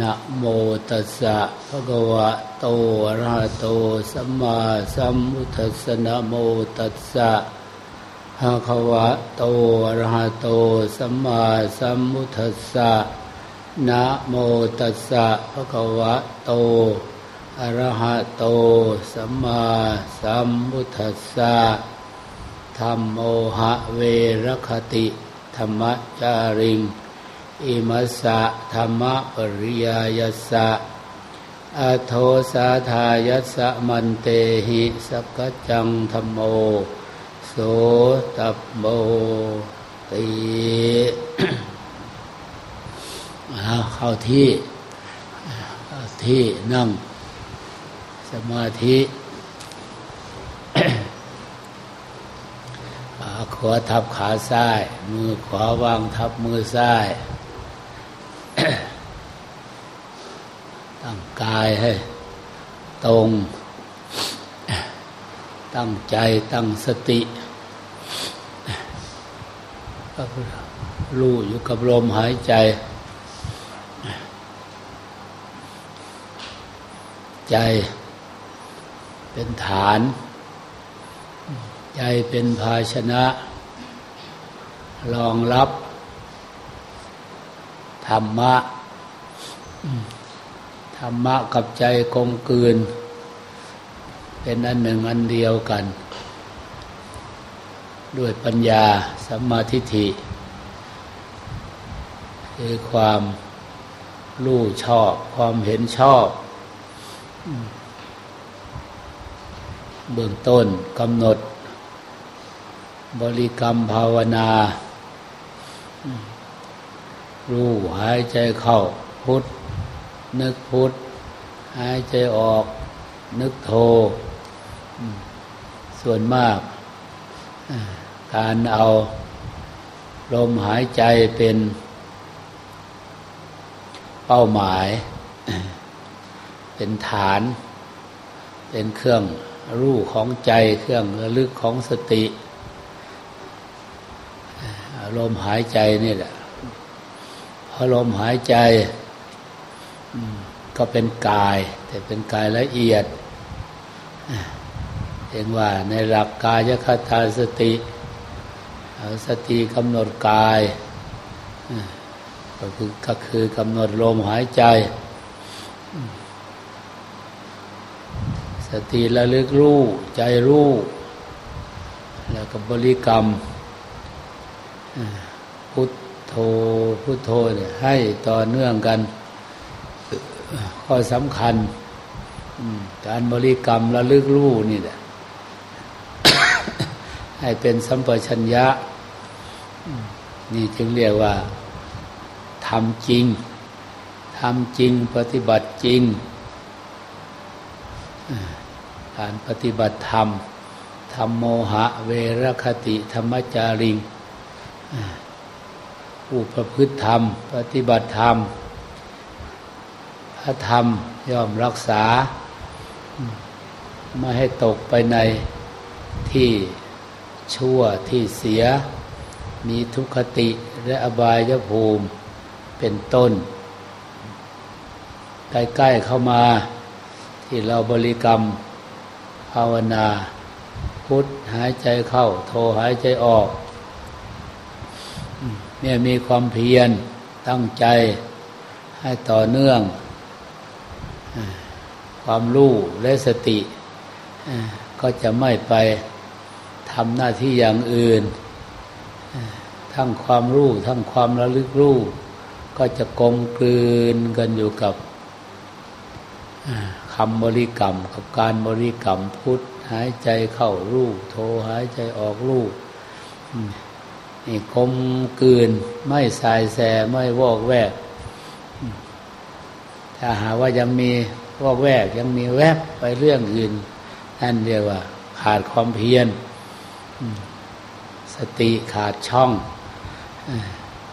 นะโมตัสสะภะคะวะโตอะระหะโตสัมมาสัมพุทธัสสะนะโมตัสสะภะคะวะโตอะระหะโตสัมมาสัมพุทธัสสะนะโมตัสสะภะคะวะโตอะระหะโตสัมมาสัมพุทธัสสะธรรมโมหะเวรคติธรรมจาริง อิมัสสะธรรมปริยายัสสะอโทสาทายัสสะมันเตหิสักจังธรรมโมโสตับโมติเข้าที่ที่นั่งสมาธิขาขวาทับขาซ้าย มือขวาวางทับมือซ้าย ตั้งกายให้ ตรง ตั้งใจตั้งสติก็รู้อยู่กับลมหายใจ ใจเป็นฐาน ใจเป็นภาชนะ รองรับ รรมะ ธรรมะกับใจกลมกลืน เป็นอันหนึ่งอันเดียวกัน ด้วยปัญญาสัมมาทิฏฐิ คือความรู้ชอบความเห็นชอบ เบื้องต้นกำหนด บริกรรมภาวนา รู้หายใจเข้าพุทนึกพุทหายใจออก นึกโท ส่วนมาก การเอาลมหายใจเป็นเป้าหมาย เป็นฐาน เป็นเครื่องรู้ของใจเครื่องระลึกของสติลมหายใจนี่แหละ พอลมหายใจก็เป็นกาย แต่เป็นกายละเอียดเห็นว่าในหลักกายคตาสติสติกำหนดกายก็คือก็คือกำหนดลมหายใจ สติระลึกรู้ใจรู้ แล้วก็บริกรรม โธพุทโธเนี่ยให้ต่อเนื่องกัน ข้อสำคัญการบริกรรมระลึกรู้นี่แหละให้เป็นสัมปชัญญะ นี่จึงเรียกว่าทำจริงทำจริงปฏิบัติจริง การปฏิบัติธรรมธรรมโมหะ เวรคติธรรมจาริง ผู้ประพฤติธรรม ปฏิบัติธรรม พระธรรมย่อมรักษา ไม่ให้ตกไปในที่ชั่วที่เสีย มีทุกขติและอบายภูมิเป็นต้น ใกล้ๆเข้ามาที่เราบริกรรมภาวนา พุทธหายใจเข้า โทหายใจออก เนี่ยมีความเพียรตั้งใจให้ต่อเนื่อง ความรู้และสติ ก็จะไม่ไปทำหน้าที่อย่างอื่น ทั้งความรู้ ทั้งความระลึกรู้ ก็จะกลมกลืนกันอยู่กับคำบริกรรม กับการบริกรรมพุทธหายใจเข้ารู้โทหายใจออกรู้ นี่คมกืน ไม่สายแสไม่วอกแวก ถ้าหาว่ายังมีวอกแวกยังมีแวบไปเรื่องอื่นนั่นเรียกว่า ขาดความเพียรสติขาดช่อง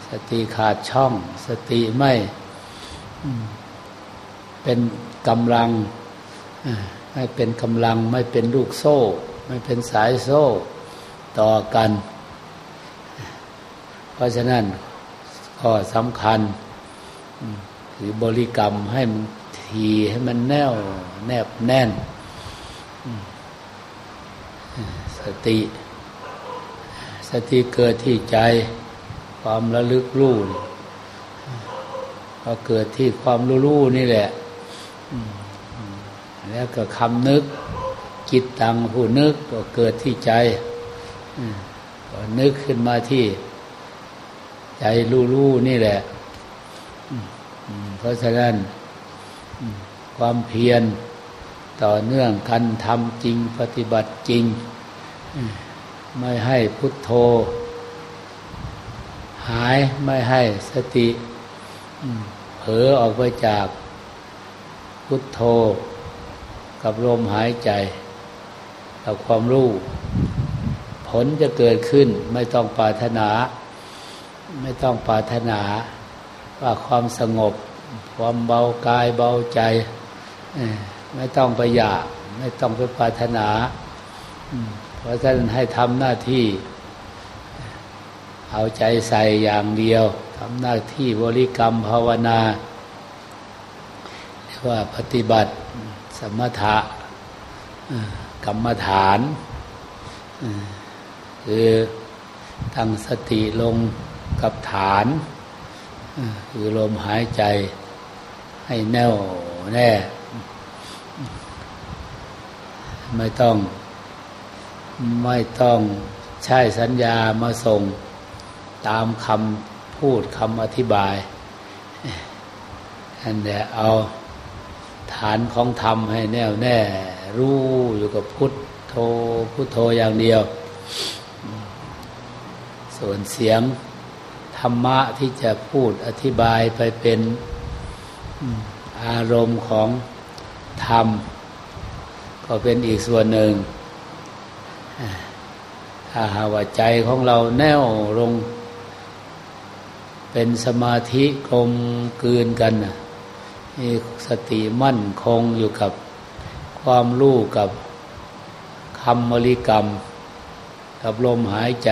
สติขาดช่อง สติไม่เป็นกำลังไม่เป็นกำลัง ไม่เป็นลูกโซ่ ไม่เป็นสายโซ่ ต่อกัน เพราะฉะนั้นข้อสำคัญทหรือบริกรรมให้มันทีให้มันแน่วแนบแน่น สติ สติเกิดที่ใจความระลึกรู้ก็เกิดที่ความรู้รู้นี่แหละ แล้วก็คำนึกจิตตังผู้นึกก็เกิดที่ใจก็นึกขึ้นมาที่ ใจรู้รู้นี่แหละเพราะฉะนั้นความเพียรต่อเนื่องกันทำจริงปฏิบัติจริง ไม่ให้พุทโธ หายไม่ให้สติเผลอออกไปจากพุทโธ กับลมหายใจ กับความรู้ ผลจะเกิดขึ้นไม่ต้องปรารถนา ไม่ต้องปรารถนาว่าความสงบ ความเบากายเบาใจไม่ต้องไปอยากไม่ต้องไปปรารถนาเพราะฉะนั้นให้ทำหน้าที่ เอาใจใส่อย่างเดียวทำหน้าที่บริกรรมภาวนาเรียกว่าปฏิบัติสมถะกรรมฐานคือตั้งสติลง กับฐานคือลมหายใจให้แน่วแน่ ไม่ต้อง ไม่ต้องใช้สัญญามาส่งตามคำพูดคำอธิบายอันเดียเอาฐานของธรรมให้แน่วแน่ รู้อยู่กับพุทโธพุทโธอย่างเดียว ส่วนเสียง ธรรมะที่จะพูดอธิบายไปเป็นอารมณ์ของธรรม ก็เป็นอีกส่วนหนึ่ง ถ้าหาว่าใจของเราแน่วลง เป็นสมาธิกลมกลืนกันมีสติมั่นคงอยู่กับความรู้กับคำมริกรรม กับลมหายใจ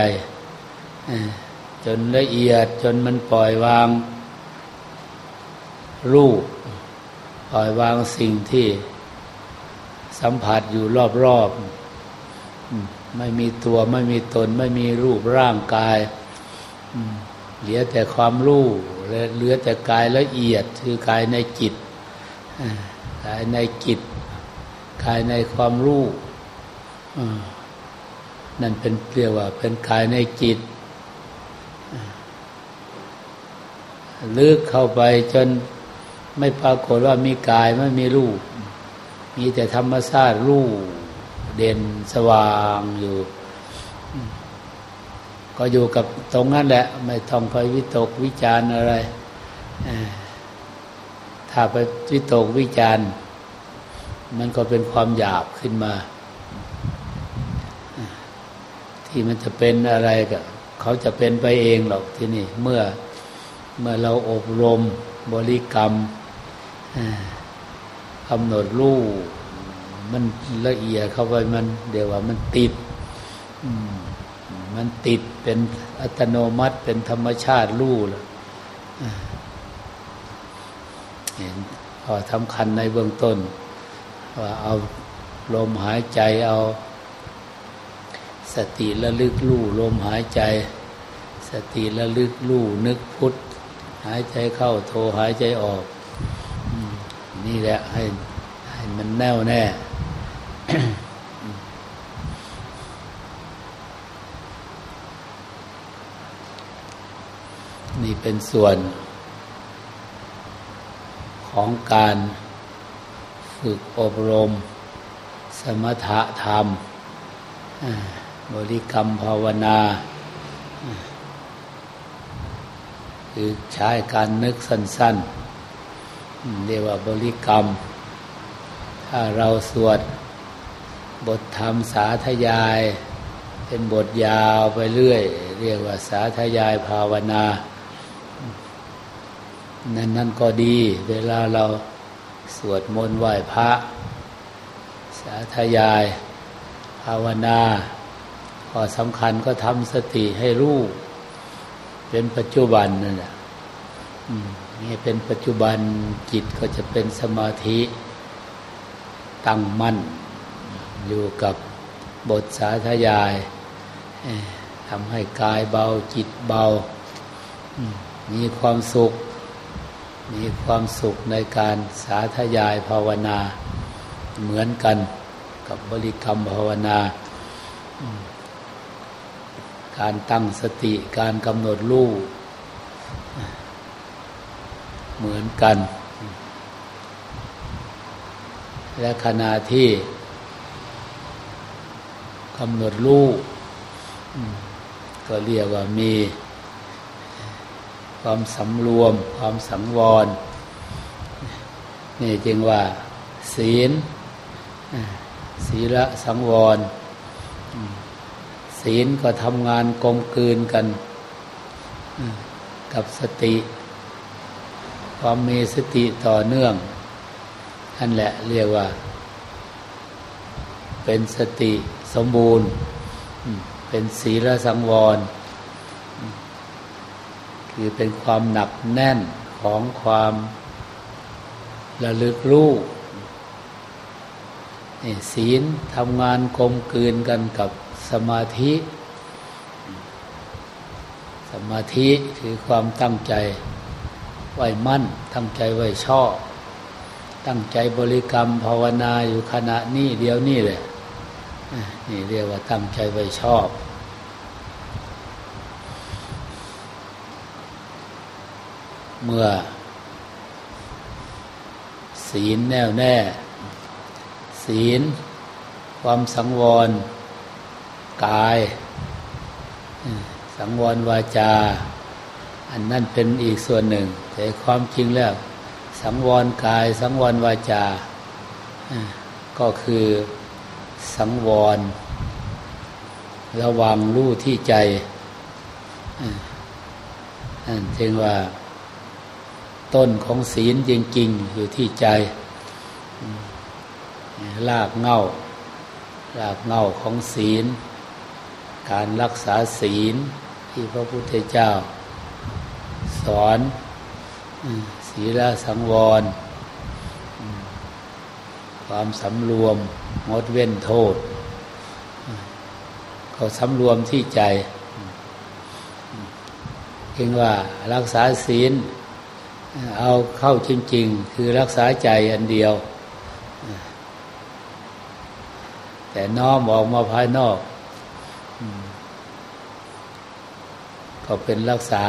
จนละเอียดจนมันปล่อยวาง รูป ปล่อยวางสิ่งที่สัมผัสอยู่รอบๆไม่มีตัวไม่มีตน ไม่มีรูปร่างกายเหลือแต่ความรู้เหลือแต่กายละเอียดคือกายในจิตกายในจิตกายในความรู้นั่นเป็นเรียกว่าเป็นกายในจิต ลึกเข้าไปจนไม่ปรากฏว่ามีกายไม่มีรูป มีแต่ธรรมชาติรูปเด่นสว่างอยู่ ก็อยู่กับตรงนั้นแหละ ไม่ต้องไปวิตกวิจารอะไร ถ้าไปวิตกวิจารมันก็เป็นความหยาบขึ้นมา ที่มันจะเป็นอะไรก็เขาจะเป็นไปเองหรอกที่นี่เมื่อ เมื่อเราอบรมบริกรรมกำหนดรู้มันละเอียดเข้าไปมัน เดี๋ยวว่ามันติดมันติดเป็นอัตโนมัติเป็นธรรมชาติรู้ล้วเห็นพอสำคัญในเบื้องต้น ว่าเอาลมหายใจเอาสติระลึกรู้ลมหายใจ สติระลึกรู้นึกพุทธ หายใจเข้าโทหายใจออก นี่แหละให้ให้มันแน่วแน่นี่เป็นส่วน ของการฝึกอบรม สมถะธรรม บริกรรมภาวนา คือใช้การนึกสั้นๆ เรียกว่าบริกรรม ถ้าเราสวดบทธรรมสาธยาย เป็นบทยาวไปเรื่อย เรียกว่าสาธยายภาวนา นั่นนั่นก็ดี เวลาเราสวดมนต์ไหว้พระ สาธยาย ภาวนา ข้อสำคัญก็ทำสติให้รู้ เป็นปัจจุบันนั่นแหละนี่เป็นปัจจุบันจิตก็จะเป็นสมาธิตั้งมั่น อยู่กับบทสาธยายทำให้กายเบาจิตเบา มีความสุข มีความสุขในการสาธยายภาวนา เหมือนกันกับบริกรรมภาวนา การตั้งสติการกำหนดรูปเหมือนกัน และขณะที่กำหนดรูปก็เรียกว่ามี ความสำรวม ความสังวร นี่จึงว่า ศีลศีละสังวร ศีลก็ทำงานกลมกลืนกัน กับสติ ความมีสติต่อเนื่องนั่นแหละเรียกว่า เป็นสติสมบูรณ์ เป็นศีลสังวร คือเป็นความหนักแน่นของความระลึกรู้ศีลทำงานกลมกลืนกันกับ สมาธิ สมาธิคือความตั้งใจไว้มั่น ตั้งใจไว้ชอบ ตั้งใจบริกรรมภาวนาอยู่ขณะนี้เดียวนี่เลยนี่เรียกว่าตั้งใจไว้ชอบเมื่อ ศีลแน่วแน่ ศีล ความสังวร กาย สังวรวาจา อันนั่นเป็นอีกส่วนหนึ่ง แต่ความจริงแล้ว สังวรกาย สังวรวาจา ก็คือสังวร ระวังรู้ที่ใจนั่นจึงว่าต้นของศีลจริง ๆ อยู่ที่ใจลากเงาลากเงาของศีล การรักษาศีลที่พระพุทธเจ้า สอนศีลสังวร ความสำรวมงดเว้นโทษเขาสำรวมที่ใจเองว่ารักษาศีลเอาเข้าจริง ๆ คือรักษาใจอันเดียว แต่น้อมออกมาภายนอก ก็เป็นรักษา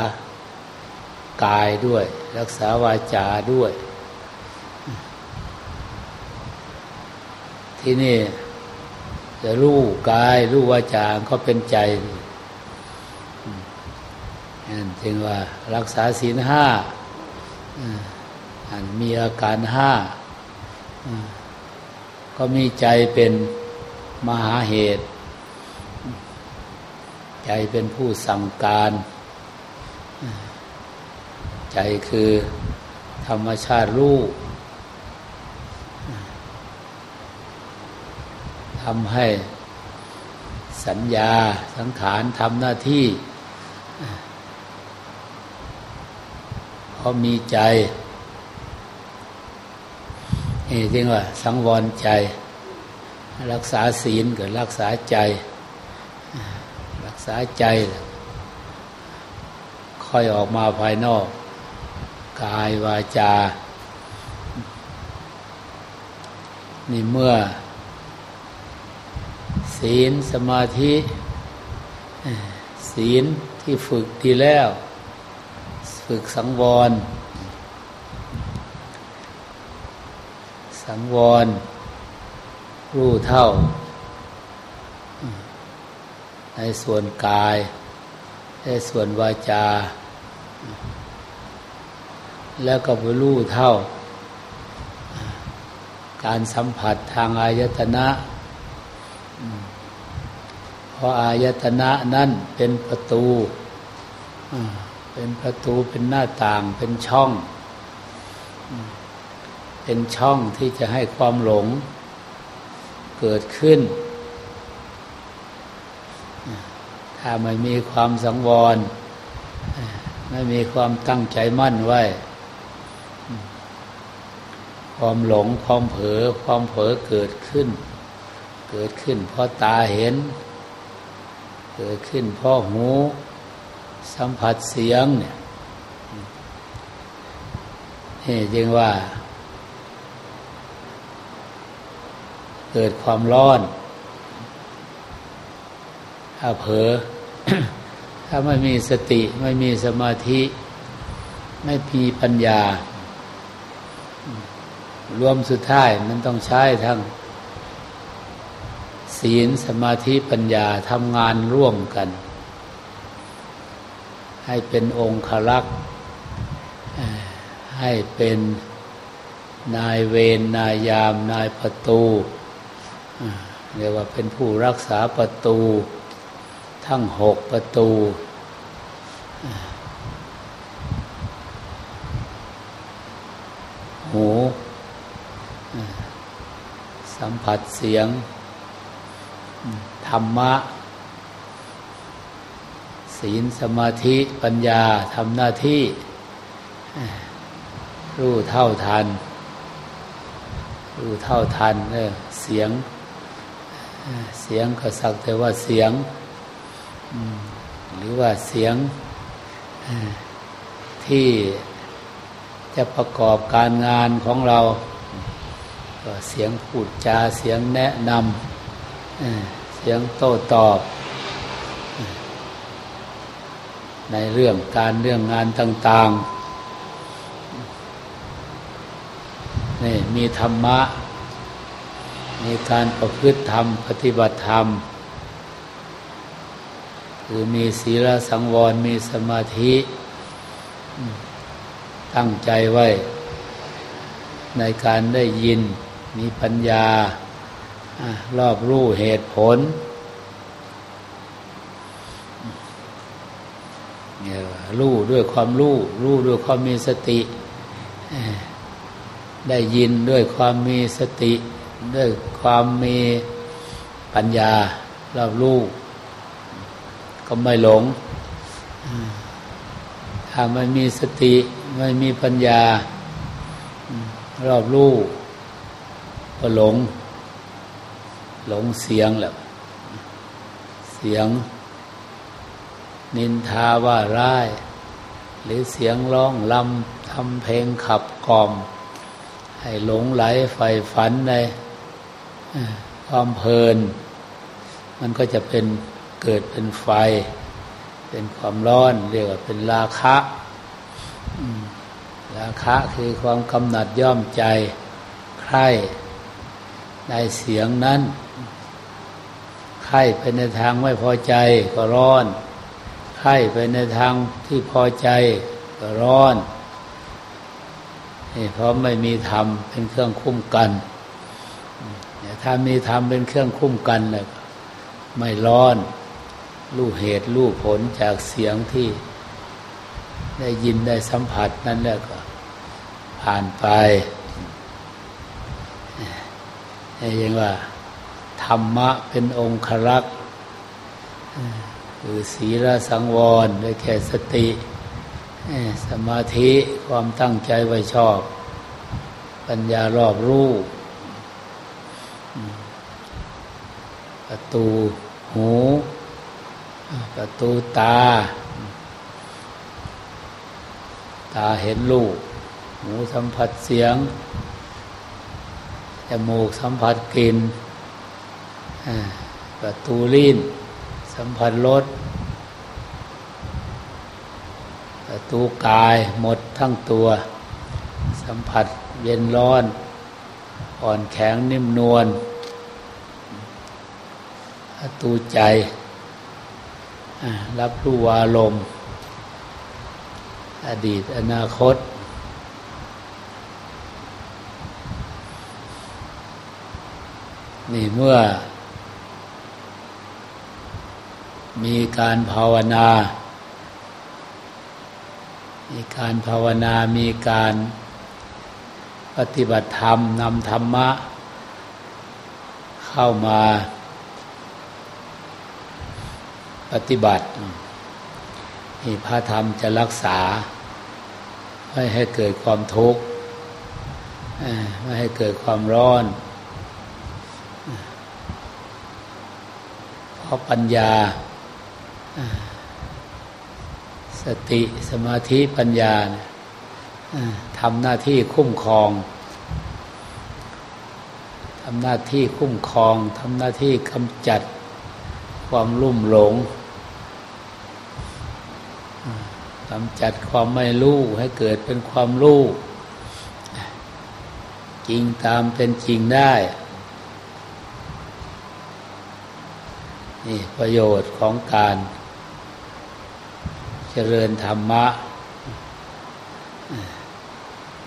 กายด้วย รักษาวาจาด้วย ที่นี่จะรู้กายรู้วาจาก็เป็นใจนั่นจึงว่ารักษาศีลห้าอันมีอาการห้าก็มีใจเป็นมหาเหตุ ใจเป็นผู้สั่งการ ใจคือธรรมชาติรู้ทำให้สัญญาสังขารทำหน้าที่เขามีใจนี่จริงว่า สังวรใจ รักษาศีลกับรักษาใจาใจ ค่อยออกมาภายนอก กายวาจา นี่เมื่อ ศีลสมาธิ ศีลที่ฝึกดีแล้ว ฝึกสังวร สังวร รู้เท่า ในส่วนกาย ในส่วนวาจา แล้วก็ไปรู้เท่า การสัมผัสทางอายตนะเพราะอายตนะนั้นเป็นประตู เป็นประตูเป็นหน้าต่างเป็นช่อง เป็นช่องที่จะให้ความหลงเกิดขึ้น ถ้าไม่มีความสังวร ไม่มีความตั้งใจมั่นไว้ ความหลงความเผลอความเผลอเกิดขึ้น เกิดขึ้นเพราะตาเห็น เกิดขึ้นเพราะหู สัมผัสเสียงเนี่ยนี่จึงว่า เกิดความร้อน ถ้าเผลอถ้าไม่มีสติไม่มีสมาธิ ไม่มีปัญญา รวมสุดท้ายมันต้องใช้ทั้ง ศีลสมาธิปัญญาทำงานร่วมกัน ให้เป็นองค์ขลักษ์ให้เป็นนายเวรนายยามนายประตู เรียกว่าเป็นผู้รักษาประตู ทั้งหกประตู หู สัมผัสเสียง ธรรมะ ศีลสมาธิปัญญาทำหน้าที่ รู้เท่าทัน รู้เท่าทันเออเสียงเสียงก็สักแต่ว่าเสียง หรือว่าเสียงที่จะประกอบการงานของเรา ก็เสียงพูดจาเสียงแนะนำเสียงโต้ตอบ ในเรื่องการเรื่องงานต่าง ๆ นี่มีธรรมะ มีการประพฤติธรรม ปฏิบัติธรรม คือมีศีลสังวร มีสมาธิ ตั้งใจไว้ ในการได้ยินมีปัญญารอบรู้เหตุผลรู้ด้วยความรู้รู้ด้วยความมีสติ ได้ยินด้วยความมีสติ ด้วยความมีปัญญารอบรู้ ก็ไม่หลง ถ้าไม่มีสติไม่มีปัญญา รอบรู้ก็หลง หลงเสียงแหละเสียง นินทาว่าร้าย หรือเสียงร้องลำทำเพลงขับกล่อม ให้หลงไหลไฟฝันในความเพลิน มันก็จะเป็น เกิดเป็นไฟ เป็นความร้อน เรียกว่าเป็นราคะราคะคือความกำหนัดย่อมใจใคร่ในเสียงนั้นไข้ไปในทางไม่พอใจก็ร้อนไข้ไปในทางที่พอใจก็ร้อนนี่เพราะไม่มีธรรมเป็นเครื่องคุ้มกันถ้ามีธรรมเป็นเครื่องคุ้มกันเลยไม่ร้อน รู้เหตุรู้ผลจากเสียงที่ได้ยินได้สัมผัสนั่นแหละก็ผ่านไปนี่ยังว่า ธรรมะเป็นองค์ครักษ์คือศีลสังวรได้แค่สติ สมาธิความตั้งใจไว้ชอบ ปัญญารอบรู้ประตูหู ประตูตา ตาเห็นลูกหูสัมผัสเสียง จมูกสัมผัสกลิ่นประตูลิ้น สัมผัสรสประตูกายหมดทั้งตัว สัมผัสเย็นร้อน อ่อนแข็งนิ่มนวลประตูใจ รับรู้วาลมอดีตอนาคต นี่เมื่อ มีการภาวนา มีการภาวนา มีการปฏิบัติธรรมนำธรรมะ เข้ามา ปฏิบัตินี่พระธรรมจะรักษา ไม่ให้เกิดความทุกข์ไม่ให้เกิดความร้อน เพราะปัญญา สติสมาธิปัญญาทำหน้าที่คุ้มครองทำหน้าที่คุ้มครองทำหน้าที่กำจัดความลุ่มหลง กำจัดความไม่รู้ให้เกิดเป็นความรู้จริงตามเป็นจริงได้ นี่ประโยชน์ของการ เจริญธรรมะ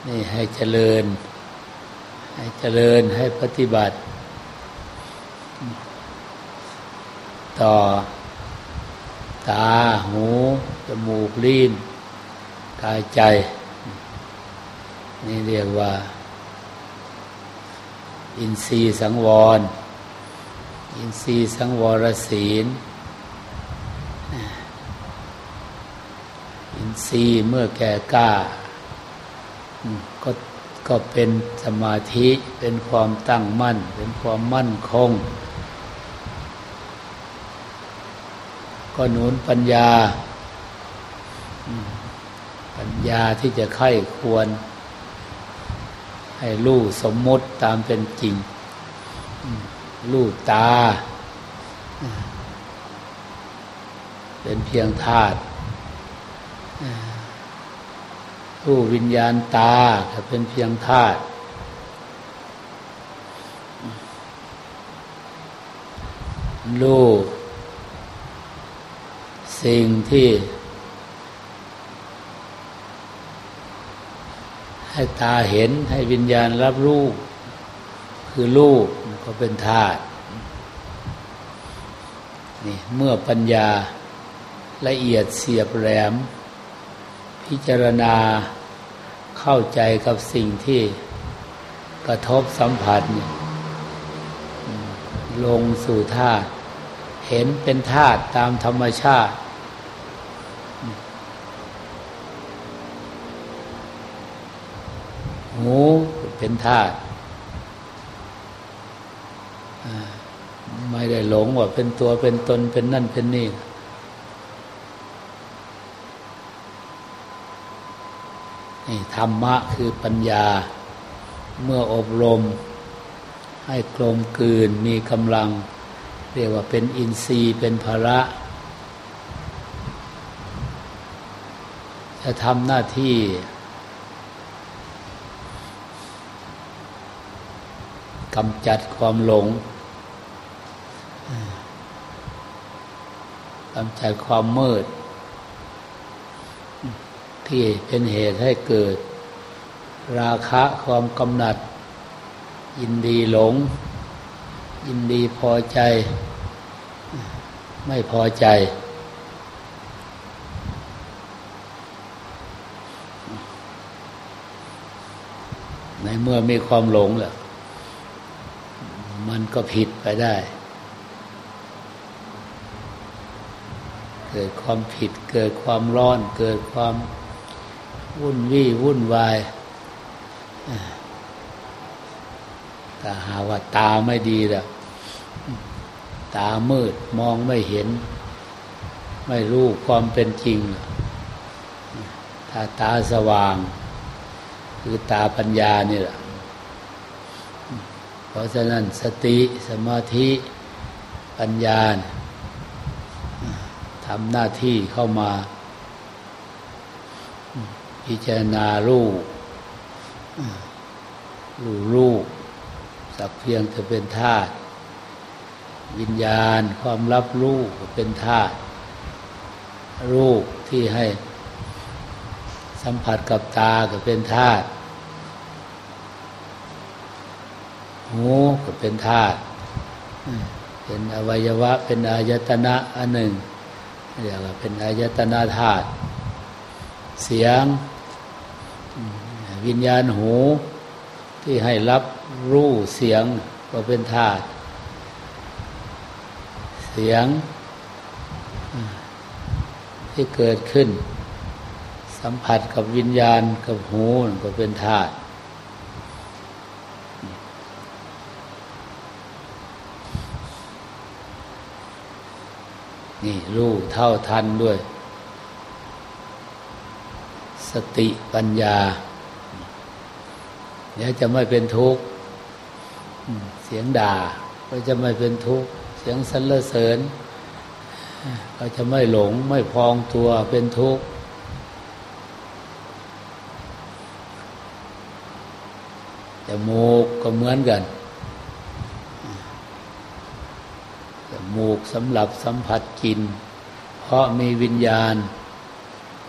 นี่ให้เจริญ ให้เจริญให้ปฏิบัติ ต่อ ตาหู มูกลิ้นกายใจ นี่เรียกว่า อินทรีย์สังวร อินทรีย์สังวรศีล อินทรีย์เมื่อแก่กล้าก็ก็เป็นสมาธิเป็นความตั้งมั่น เป็นความมั่นคง ก็หนุนปัญญา ปัญญาที่จะไข้ควร ให้รู้สมมติตามเป็นจริงรู้ตา เป็นเพียงธาตุรู้วิญญาณตาเป็นเพียงธาตุรู้สิ่งที่ ให้ตาเห็นให้วิญญาณรับรู้คือรูปก็เป็นธาตุนี่เมื่อปัญญาละเอียดเสียบแหลม พิจารณาเข้าใจกับสิ่งที่กระทบสัมผัส ลงสู่ธาตุเห็นเป็นธาตุตามธรรมชาติ หูเป็นธาตุไม่ได้หลงว่าเป็นตัวเป็นตนเป็นนั่นเป็นนี่นี่ธรรมะคือปัญญา เมื่ออบรม ให้กลมกลืนมีกำลัง เรียกว่าเป็นอินทรีย์เป็นภาระ จะทำหน้าที่ กำจัดความหลงกำจัดความมืด ที่เป็นเหตุให้เกิด ราคะความกำหนัด ยินดีหลง ยินดีพอใจ ไม่พอใจในเมื่อมีความหลงแหละ มันก็ผิดไปได้ เกิดความผิด เกิดความร้อน เกิดความวุ่นวี่วุ่นวายแต่หาว่าตาไม่ดีแล้วตามืดมองไม่เห็น ไม่รู้ความเป็นจริง ถ้าตาสว่าง คือตาปัญญานี่แหละ เพราะฉะนั้นสติสมาธิปัญญาทำหน้าที่เข้ามา พิจารณารูปรู้รูปสักเพียงจะเป็นธาตุวิญญาณความรับรู้เป็นธาตุรูปที่ให้สัมผัสกับตาก็เป็นธาตุ หูก็เป็นธาตุเป็นอวัยวะ เป็นอายตนะอันหนึ่งเรียกว่าเป็นอายตนะธาตุเสียงวิญญาณหูที่ให้รับรู้เสียงก็เป็นธาตุเสียงที่เกิดขึ้น สัมผัสกับวิญญาณกับหูก็เป็นธาตุ นี่รู้เท่าทันด้วย สติปัญญา เดี๋ยวจะไม่เป็นทุกข์เสียงด่า ก็จะไม่เป็นทุกข์เสียงสรรเสริญ ก็จะไม่หลงไม่พองตัวเป็นทุกข์จมูกก็เหมือนกันจมูก สำหรับสัมผัสกลิ่นเพราะมีวิญญาณ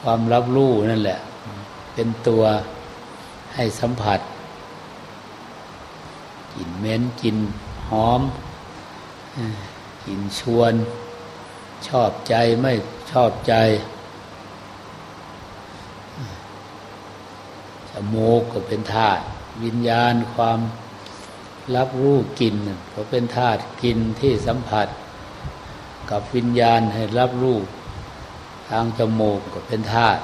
ความรับรู้นั่นแหละ เป็นตัวให้สัมผัสกลิ่นเหม็นกลิ่นหอมกลิ่นชวน ชอบใจไม่ชอบใจจมูกก็เป็นธาตุวิญญาณความรับรู้กลิ่นก็เป็นธาตุกลิ่นที่สัมผัส กับวิญญาณให้รับรู้ทางจมูกก็เป็นธาตุ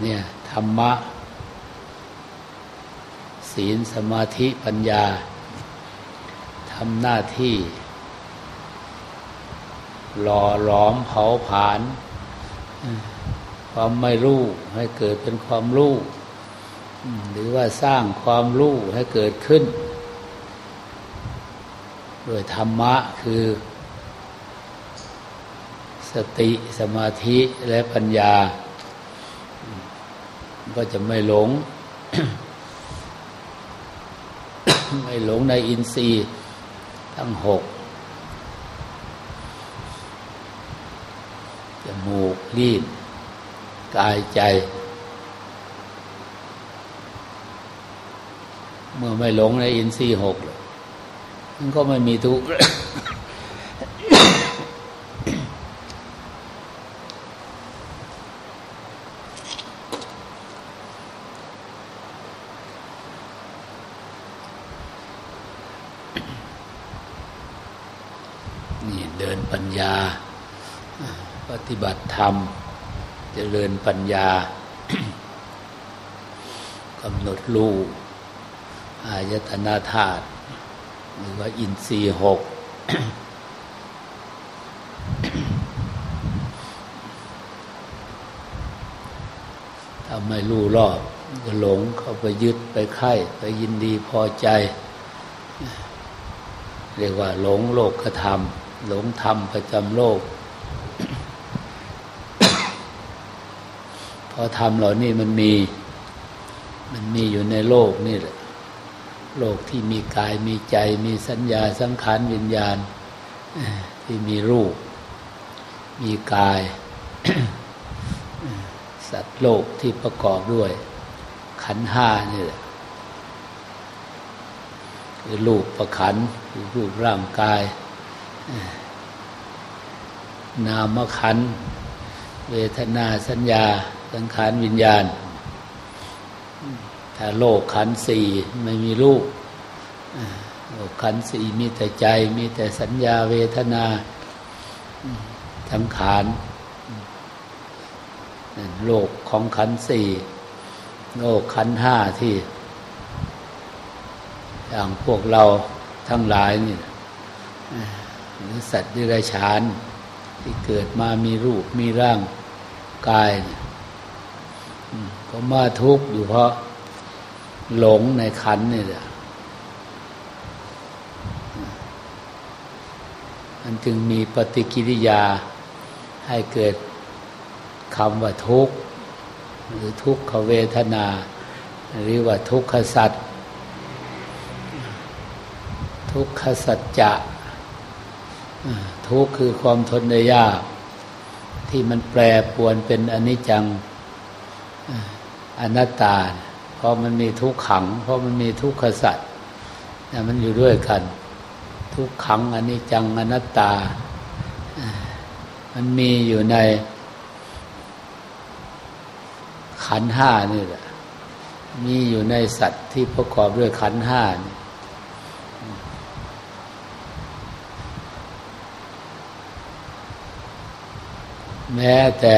เนี่ยธรรมะ ศีลสมาธิปัญญาทำหน้าที่ หล่อหลอมเผาผลาญความไม่รู้ให้เกิดเป็นความรู้หรือว่าสร้างความรู้ให้เกิดขึ้น โดยธรรมะคือ สติสมาธิและปัญญา ก็จะไม่หลง ไม่หลงในอินทรีย์ทั้งหกจมูกลิ้นกายใจ เมื่อไม่หลงในอินทรีย์หก มันก็ไม่มีทุกข์นี่เดินปัญญา ปฏิบัติธรรมจเจริญปัญญากำหนดรูอายตนาธาตุ หรือว่าอินทรีหกถ้าไม่รู้รอบก็หลงเข้าไปยึดไปไข่ไปยินดีพอใจ เรียกว่าหลงโลกธรรม หลงธรรมประจำโลก พอธรรมเหล่านี้มันมี มันมีอยู่ในโลกนี่แหละ โลกที่มีกายมีใจ มีสัญญาสังขารวิญญาณ ที่มีรูป มีกาย สัตว์โลกที่ประกอบด้วย ขันห้านี่แหละคือรูปประขันคือรูปร่างกาย นามขัน เวทนาสัญญา สังขารวิญญาณ ถ้าโลกขันสี่ไม่มีรูปโลกขันสี่มีแต่ใจ มีแต่สัญญาเวทนาสังขารโลกของขันสี่โลกขันห้าที่ อย่างพวกเราทั้งหลายนี่หรือสัตว์ดิรัจฉานที่เกิดมามีรูปมีร่างกาย ก็มาทุกข์อยู่เพราะ หลงในขันนี่แหละมันจึงมีปฏิกิริยาให้เกิดคำว่าทุกข์ หรือทุกขเวทนา หรือว่าทุกขสัตว์ทุกขสัจจะทุกข์คือความทนได้ยาก ที่มันแปรปวนเป็นอนิจจังอนัตตา ราะมันมีทุกขัง เพราะมันมีทุกขสัตว์มันอยู่ด้วยกัน ทุกขังอันิจจังอนัตตา มันมีอยู่ในขันห้านี่แหละ มีอยู่ในสัตว์ที่ประกอบด้วยขันห้านี่แม้แต่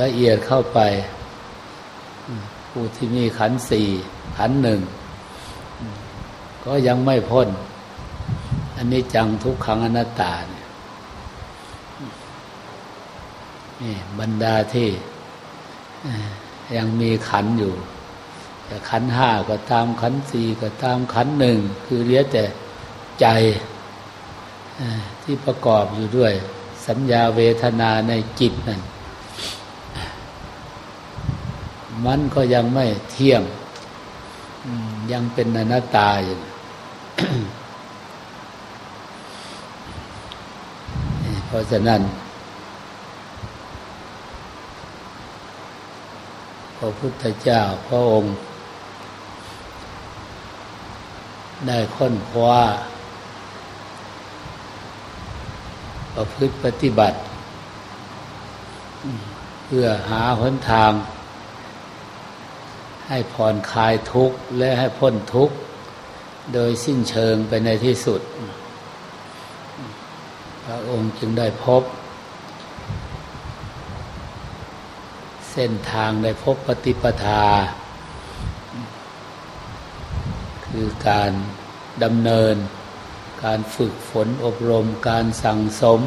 ละเอียดเข้าไป ผู้ที่มีขันสี่ขันหนึ่ง ก็ยังไม่พ้น อันนี้จังทุกขังอนัตตาเนี่ยนี่บรรดาที่ยังมีขันอยู่แต่ขันห้าก็ตามขันสี่ก็ตามขันหนึ่งคือเรียกแต่ใจที่ประกอบอยู่ด้วย สัญญาเวทนาในจิตนั่น มันก็ยังไม่เที่ยงยังเป็นอนัตตาอยู่เพราะฉะนั้น พระพุทธเจ้าพระองค์ ได้ค้นคว้าประพฤติปฏิบัติ เพื่อหาหนทาง ให้ผ่อนคลายทุกข์และให้พ้นทุกข์ โดยสิ้นเชิงไปในที่สุด พระองค์จึงได้พบ เส้นทางได้พบปฏิปทา คือการดำเนิน การฝึกฝนอบรมการสั่งสม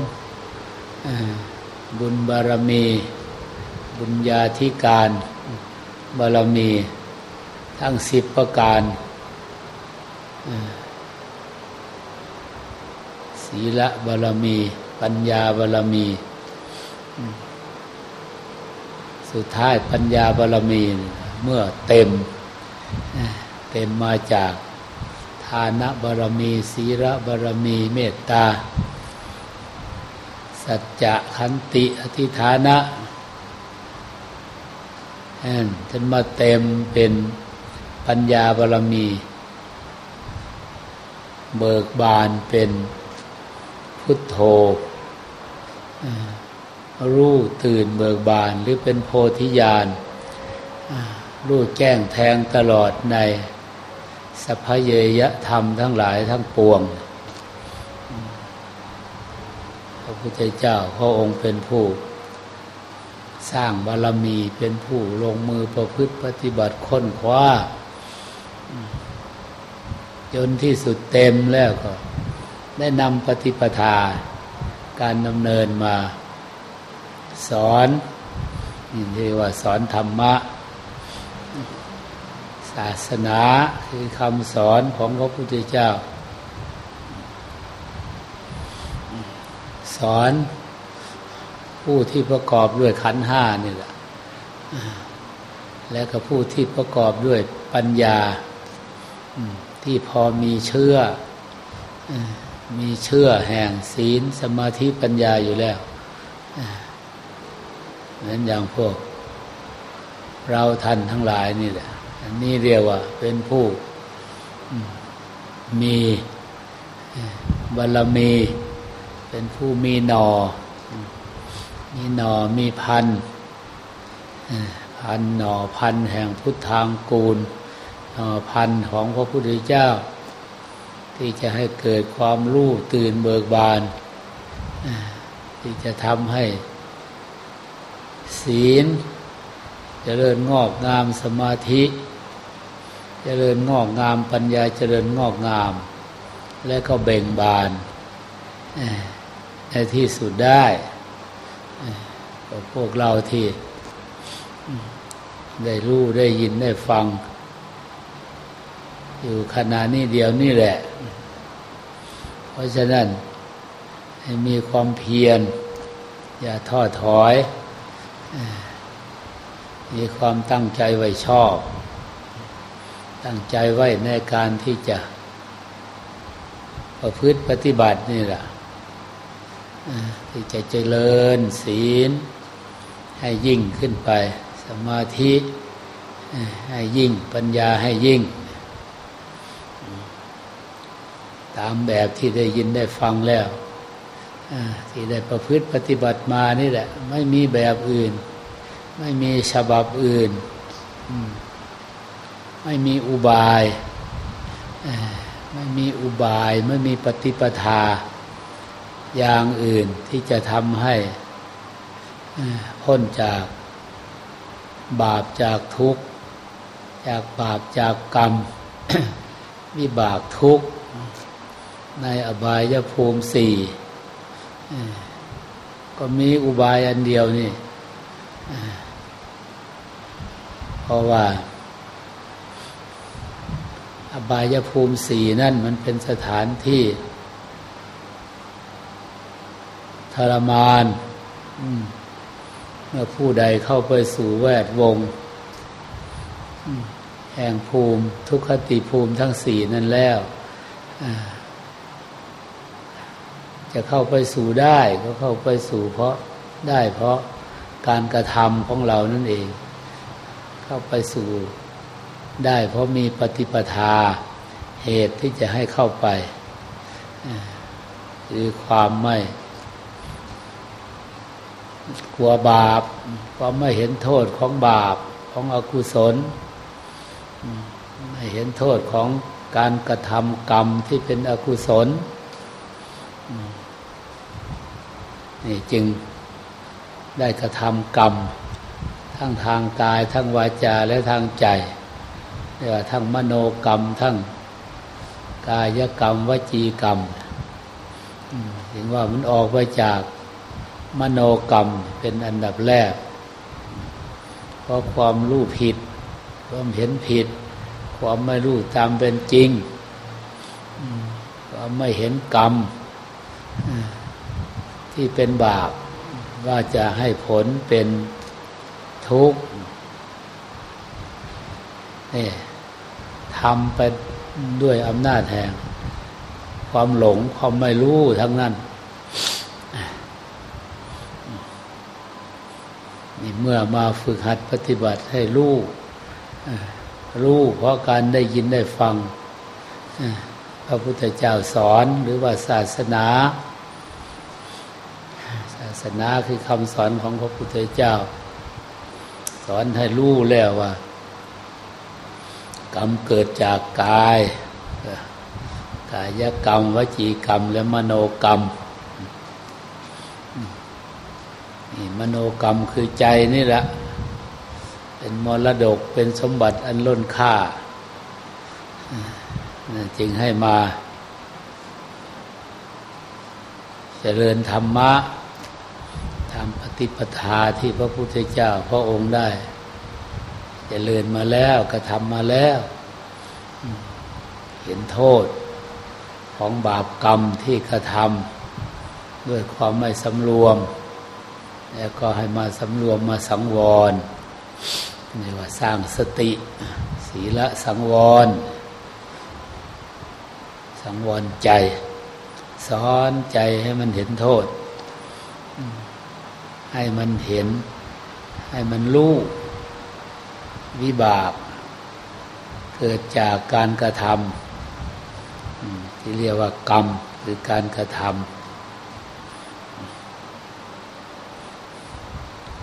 บุญบารมี บุญญาธิการ บารมีทั้งสิบประการศีลบารมี ปัญญาบารมี สุดท้ายปัญญาบารมี เมื่อเต็ม เต็มมาจากทานบารมี ศีระบารมี เมตตา สัจจะขันติอธิฐานะ ท่านมาเต็มเป็นปัญญาบารมี เบิกบานเป็นพุทโธรู้ตื่นเบิกบานหรือเป็นโพธิญาณรู้แจ้งแทงตลอดในสพเยยธรรมทั้งหลายทั้งปวง พระพุทธเจ้าพระองค์เป็นผู้ สร้างบารมีเป็นผู้ลงมือประพฤติปฏิบัติค้นคว้า จนที่สุดเต็มแล้วก็ ได้นำปฏิปทา การดำเนินมา สอนนี่เรียกว่าสอนธรรมะ ศาสนาคือคำสอนของพระพุทธเจ้า สอน ผู้ที่ประกอบด้วยขันห้านี่แหละและก็ผู้ที่ประกอบด้วยปัญญาที่พอมีเชื่อ มีเชื่อแห่งศีลสมาธิปัญญาอยู่แล้วเหมือนอย่างพวก เราทันทั้งหลายนี่แหละอันนี้เรียกว่า เป็นผู้มีบารมี เป็นผู้มีหนอ มีหนอมีพันพันหนอพันแห่งพุทธางกูลหนอพันของพระพุทธเจ้า ที่จะให้เกิดความรู้ตื่นเบิกบานที่จะทำให้ ศีลจเจริญงอกงามสมาธิเจริญงอกงามปัญญาเจริญงอกงาม และก็เบ่งบานในที่สุดได้ พวกเราที่ได้รู้ได้ยินได้ฟัง อยู่ขณะนี้เดียวนี่แหละ เพราะฉะนั้นให้มีความเพียร อย่าท้อถอย มีความตั้งใจไว้ชอบ ตั้งใจไว้ในการที่จะ ประพฤติปฏิบัตินี่แหละที่จะเจริญศีล ให้ยิ่งขึ้นไป สมาธิให้ยิ่งปัญญาให้ยิ่ง ตามแบบที่ได้ยินได้ฟังแล้วที่ได้ประพฤติปฏิบัติมานี่แหละ ไม่มีแบบอื่น ไม่มีฉบับอื่น ไม่มีอุบาย ไม่มีอุบาย ไม่มีปฏิปทาอย่างอื่นที่จะทำให้ พ้นจากบาปจากทุกข์ จากบาปจากกรรม วิบากทุกข์ ในอบายภูมิสี่ก็มีอุบายอันเดียวนี่ เพราะว่า อบายภูมิสี่นั่นมันเป็นสถานที่ ทรมานเมื่ มื่อผู้ใดเข้าไปสู่แวดวง แห่งภูมิทุกขติภูมิทั้งสี่นั่นแล้ว จะเข้าไปสู่ได้ก็เข้าไปสู่เพราะได้เพราะการกระทำของเรานั่นเอง เข้าไปสู่ได้เพราะมีปฏิปทาเหตุที่จะให้เข้าไปคือความไม่ กลัวบาปความไม่เห็นโทษของบาปของอกุศลไม่เห็นโทษของการกระทำกรรมที่เป็นอกุศลนี่จึงได้กระทำกรรม ทั้งทางกายทั้งวาจาและทางใจเรียกว่าทั้งมโนกรรม ทั้งกายกรรมวจีกรรมเห็นว่ามันออกไปจาก มโนกรรมเป็นอันดับแรก เพราะความรู้ผิด ความเห็นผิด ความไม่รู้ตามเป็นจริง ความไม่เห็นกรรม ที่เป็นบาป ว่าจะให้ผลเป็นทุกข์นี่ทำไปด้วยอำนาจแห่ง ความหลงความไม่รู้ทั้งนั้น นี่เมื่อมาฝึกหัดปฏิบัติให้รู้รู้เพราะการได้ยินได้ฟังพระพุทธเจ้าสอนหรือว่าศาสนาสนาคือคำสอนของพระพุทธเจ้า สอนให้รู้แล้วว่ากรรมเกิดจากกายกายกรรมวจีกรรมและมโนกรรม นี่มโนกรรมคือใจนี่แหละ เป็นมรดกเป็นสมบัติอันล้นค่าจึงให้มาเจริญธรรมะตามปฏิปทาที่พระพุทธเจ้าพระองค์ได้จเจริญมาแล้วกระทำมาแล้ว เห็นโทษของบาปกรรมที่กระทำด้วยความไม่สำรวม แล้วก็ให้มาสำรวมมาสังวรนี่ว่าสร้างสติ ศีละสังวร สังวรใจ สอนใจให้มันเห็นโทษ ให้มันเห็น ให้มันรู้วิบาก เกิดจากการกระทำที่เรียกว่ากรรมหรือการกระทำ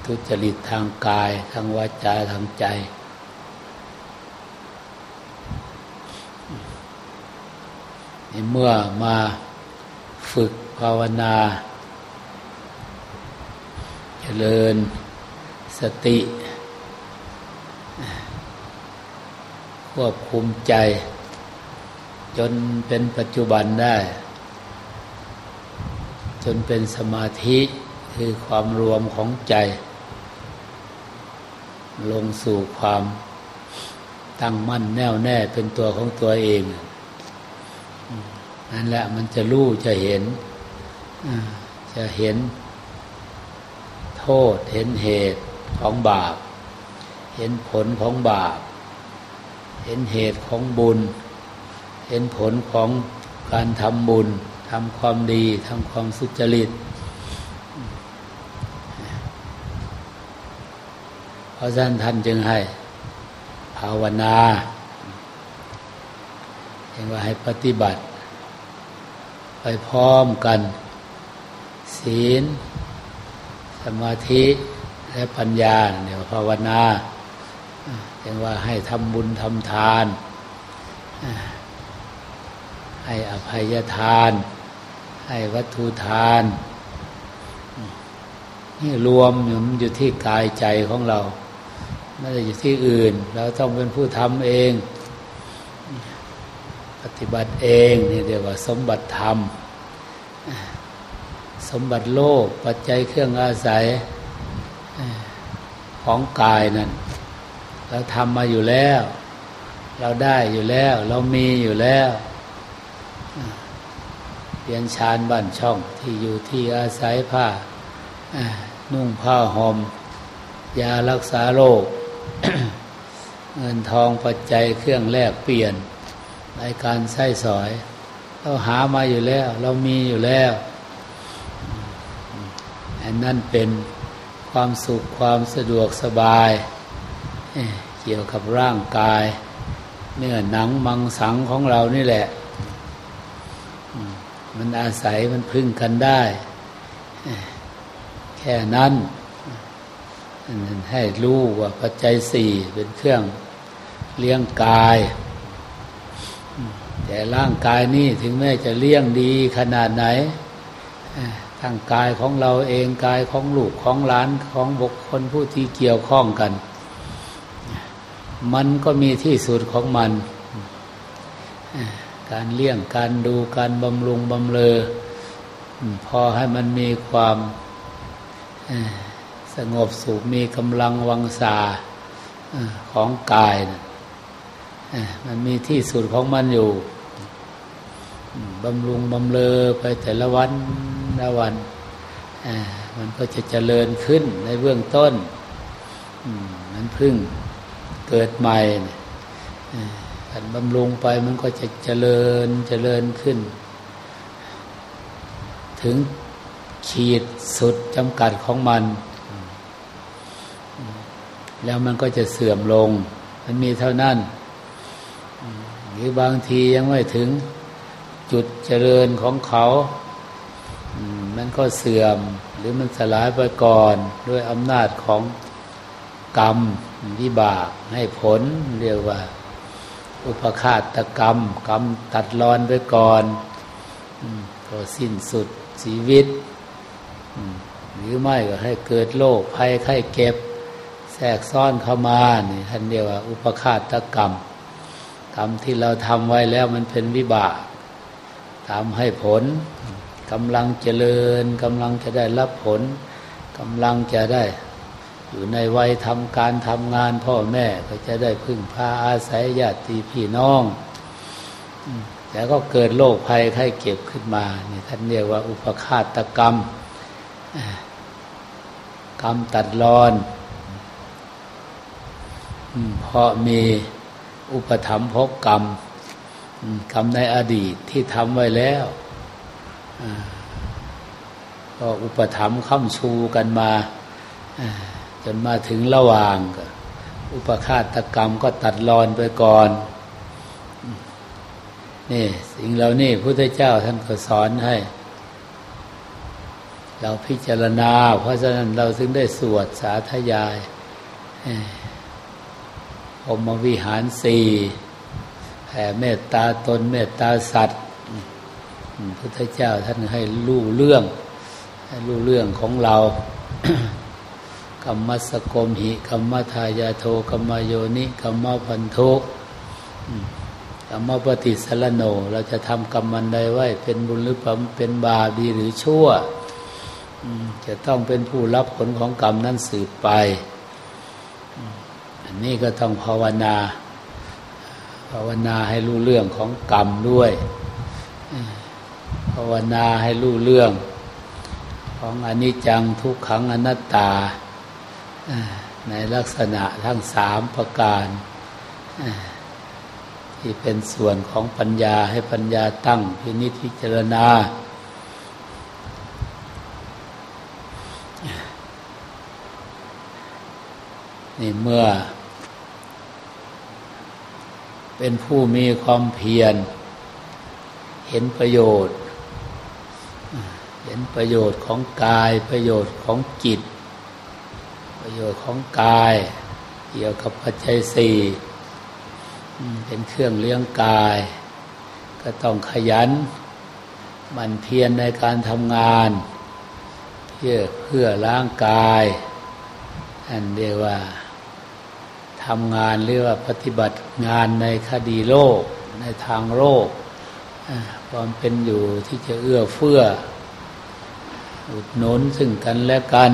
ทุจริตทางกาย ทางวาจาทางใจเมื่อมาฝึกภาวนาเจริญสติ ควบคุมใจ จนเป็นปัจจุบันได้ จนเป็นสมาธิคือความรวมของใจ ลงสู่ความตั้งมั่นแน่วแน่เป็นตัวของตัวเองนั่นแหละมันจะรู้จะเห็นจะเห็นโทษเห็นเหตุของบาป เห็นผลของบาป เห็นเหตุของบุญ เห็นผลของการทำบุญทำความดีทำความสุจริต เพ ราะฉะนั้นท่านจึงให้ภาวนาเห็นว่าให้ปฏิบัติ ไปพร้อมกัน ศีล สมาธิและปัญญาเนี่ยภาวนาเรียกว่าให้ทำบุญทำทาน ให้อภัยทาน ให้วัตถุทานนี่รวมอยู่ที่กายใจของเรา ไม่ได้อยู่ที่อื่น เราต้องเป็นผู้ทำเอง ปฏิบัติเองนี่เรียกว่า สมบัติธรรม สมบัติโลก ปัจจัยเครื่องอาศัยของกายนั่นเราทำมาอยู่แล้ว เราได้อยู่แล้ว เรามีอยู่แล้วเรียนชานบ้านช่องที่อยู่ที่อาศัยผ้านุ่งผ้าห่มยารักษาโรค เงินทองปัจจัยเครื่องแลกเปลี่ยนในการใช้สอย เราหามาอยู่แล้ว เรามีอยู่แล้วอันนั้นเป็นความสุขความสะดวกสบาย เกี่ยวกับร่างกาย เนื้อหนังมังสังของเรานี่แหละ มันอาศัยมันพึ่งกันได้ แค่นั้น ให้รู้ว่าปัจจัยสี่เป็นเครื่องเลี้ยงกาย แต่ร่างกายนี่ถึงแม้จะเลี้ยงดีขนาดไหนทางกายของเราเองกายของลูกของหลานของบุคคลผู้ที่เกี่ยวข้องกัน มันก็มีที่สุดของมัน การเลี้ยงการดูการบำรุงบำเรอพอให้มันมีความ สงบสุขมีกำลังวังสาของกายนะมันมีที่สุดของมันอยู่บำรุงบำเรอไปแต่ละวันละวันมันก็จะเจริญขึ้นในเบื้องต้นมันพึ่งเกิดใหม่การบำรุงไปมันก็จะเจริญเจริญขึ้น ถึงขีดสุดจำกัดของมัน แล้วมันก็จะเสื่อมลง มันมีเท่านั้น หรือบางทียังไม่ถึงจุดเจริญของเขา มันก็เสื่อม หรือมันสลายไปก่อนด้วยอำนาจของกรรมวิบากให้ผลเรียกว่า อุปคาตกรรม กรรมตัดรอนไปก่อนก็สิ้นสุดชีวิต หรือไม่ก็ให้เกิดโรคภัยไข้เก็บ รกซ้อนเข้ามานี่ท่านเรียกว่า อุปคาตกรรมกรรมที่เราทำไว้แล้วมันเป็นวิบากทำให้ผลกำลังเจริญกำลังจะได้รับผลกำลังจะได้ อยู่ในวัยทำการทำงานพ่อแม่ก็จะได้พึ่งพาอาศัยญาติพี่น้องแต่ก็เกิดโรคภัยไข้เก็บขึ้นมานี่ท่านเรียกว่าอุปคาตกรรม กรรมตัดรอน เพราะมีอุปธรรมภกกรรมกรรมในอดีตที่ทำไว้แล้วก็อุปธรรมค้ำชูกันมา จนมาถึงระหว่าง อุปคาตกรรมก็ตัดรอนไปก่อนนี่สิ่งเหล่านี้พุทธเจ้าท่านก็สอนให้ เราพิจารณา เพราะฉะนั้นเราถึงได้สวดสาธยาย พรมวิหารสี่แผ่เมตตาตนเมตตาสัตว์พุทธเจ้าท่านให้รู้เรื่อง ให้รู้เรื่องของเรากรรมสกมหิกรรมทายาโทกรรมโยนิกรรมพันโทกรรมปฏิสลโน เราจะทำกรรมมันใดไว้ เป็นบุญหรือเป็นบาดีหรือชั่วจะต้องเป็นผู้รับผลของกรรมนั้นสืบไป นนี้ก็ต้องภาวนา ภาวนาให้รู้เรื่องของกรรมด้วย ภาวนาให้รู้เรื่อง ของอนิจจังทุกขังอนัตตา ในลักษณะทั้งสามประการที่เป็นส่วนของปัญญาให้ปัญญาตั้งพินิจพิจารณา นี่เมื่อ เป็นผู้มีความเพียร เห็นประโยชน์ เห็นประโยชน์ของกายประโยชน์ของจิต ประโยชน์ของกาย เกี่ยวกับปัจจัยสี่เป็นเครื่องเลี้ยงกาย ก็ต้องขยันมันเพียรในการทำงาน เพื่อเพื่อล้างกาย อันเดียวว่า ทำงานหรือว่าปฏิบัติงานในคดีโลก ในทางโลกความเป็นอยู่ที่จะเอื้อเฟื้อ อุดหนุนซึ่งกันและกัน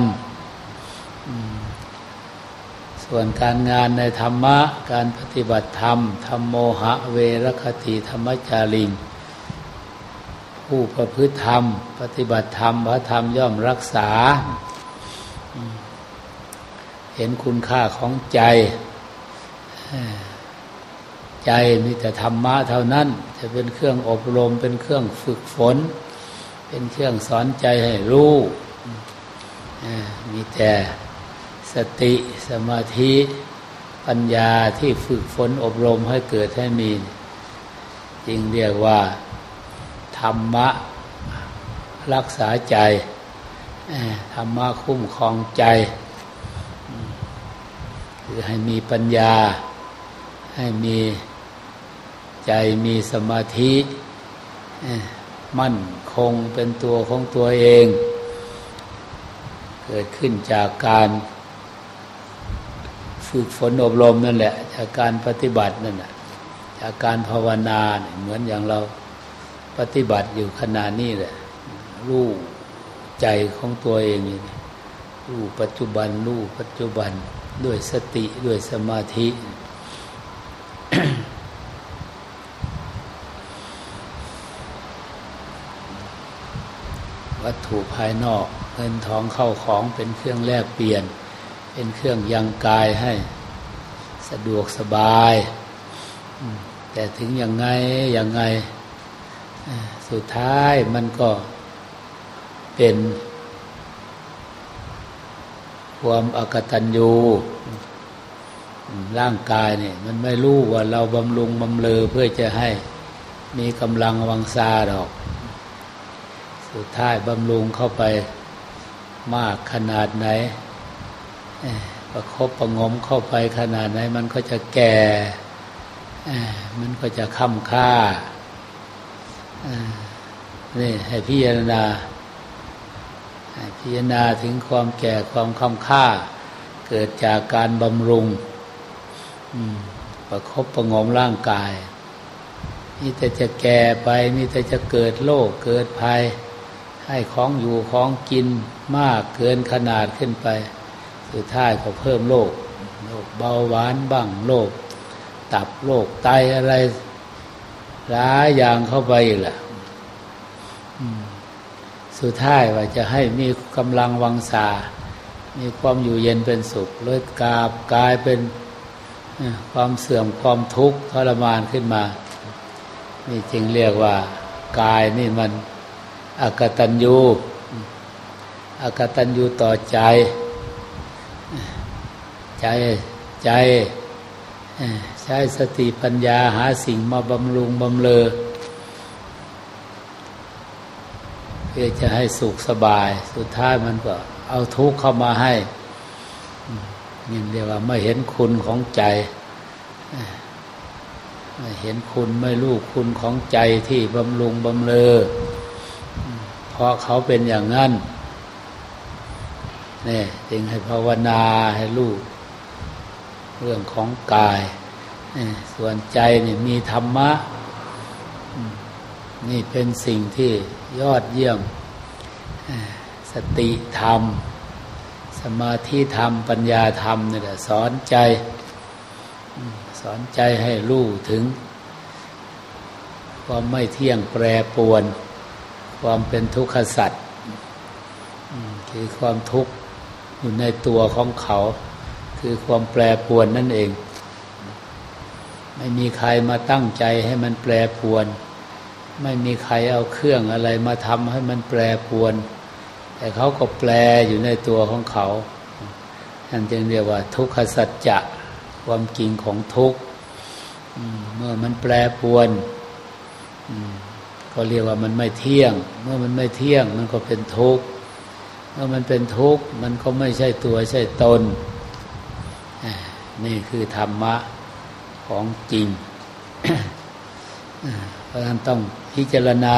ส่วนการงานในธรรมะ การปฏิบัติธรรม ธรรมโมหะเวรคติธรรมจาริง ผู้ประพฤติธรรม ปฏิบัติธรรมพระธรรมย่อมรักษา เห็นคุณค่าของใจ ใจมีแต่ธรรมะเท่านั้น จะเป็นเครื่องอบรม เป็นเครื่องฝึกฝน เป็นเครื่องสอนใจให้รู้มีแต่สติสมาธิปัญญาที่ฝึกฝนอบรมให้เกิดให้มีจึงเรียกว่า ธรรมะรักษาใจธรรมะคุ้มครองใจ คือให้มีปัญญา ให้มีใจมีสมาธิมั่นคงเป็นตัวของตัวเอง เกิดขึ้นจากการฝึกฝนอบรมนั่นแหละ จากการปฏิบัตินั่นแหละจากการภาวนาเหมือนอย่างเราปฏิบัติอยู่ขณะนี้แหละรู้ใจของตัวเองรู้ปัจจุบันรู้ปัจจุบันด้วยสติด้วยสมาธิ วัตถุภายนอกเงินทองเข้าของเป็นเครื่องแลกเปลี่ยน เป็นเครื่องยังกายให้สะดวกสบาย แต่ถึงยังไงยังไง สุดท้ายมันก็เป็น ความอกตัญญู ร่างกายเนี่ย มันไม่รู้ว่าเราบำรุงบำเลอเพื่อจะให้มีกำลังวังซาดอก สุดท้ายบำรุงเข้าไปมากขนาดไหนประครบประงมเข้าไปขนาดไหน มันก็จะแก่ มันก็จะค่ำค่านี่ให้พิจารณาพิจารณาถึงความแก่ความค่ำค่า เกิดจากการบำรุง ประคบประงมร่างกายนี่แต่จะแก่ไปนี่แต่จะเกิดโรคเกิดภัย ให้ของอยู่ของกินมากเกินขนาดขึ้นไป สุดท้ายก็เพิ่มโรคโรคเบาหวานบ้างโรคตับโรคไตอะไรหลายอย่างเข้าไปแหละสุดท้ายว่าจะให้มีกำลังวังสา มีความอยู่เย็นเป็นสุขเลยกาบกลายเป็น ความเสื่อมความทุกข์ทรมานขึ้นมา นี่จึงเรียกว่า กายนี่มันอากตัญญูอากตัญญูต่อใจ ใจใจใช้สติปัญญาหาสิ่งมาบำรุงบำเลอเพื่อจะให้สุขสบาย สุดท้ายมันก็เอาทุกข์เข้ามาให้ นี่เรียกว่าไม่เห็นคุณของใจไม่เห็นคุณไม่รู้คุณของใจที่บำรุงบำเลอเพราะเขาเป็นอย่างนั้นนี่จึงให้ภาวนาให้รู้เรื่องของกายส่วนใจนี่มีธรรมะ นี่เป็นสิ่งที่ยอดเยี่ยมสติธรรม สมาธิธรรม ปัญญาธรรมนี่แหละสอนใจ สอนใจให้รู้ถึง ความไม่เที่ยงแปรปวน ความเป็นทุกขสัตว์คือความทุกข์อยู่ในตัวของเขา คือความแปรปวนนั่นเอง ไม่มีใครมาตั้งใจให้มันแปรปวน ไม่มีใครเอาเครื่องอะไรมาทำให้มันแปรปวน แต่เขาก็แปลอยู่ในตัวของเขานั่นจึงเรียกว่า ทุกขสัจจะความจริงของทุกเมื่อมันแปรปวนก็เรียกว่ามันไม่เที่ยง เมื่อมันไม่เที่ยง มันก็เป็นทุกข์เมื่อมันเป็นทุกข์มันก็ไม่ใช่ตัวใช่ตนนี่คือธรรมะของจริงเพราะฉะนั้นต้องพิจารณา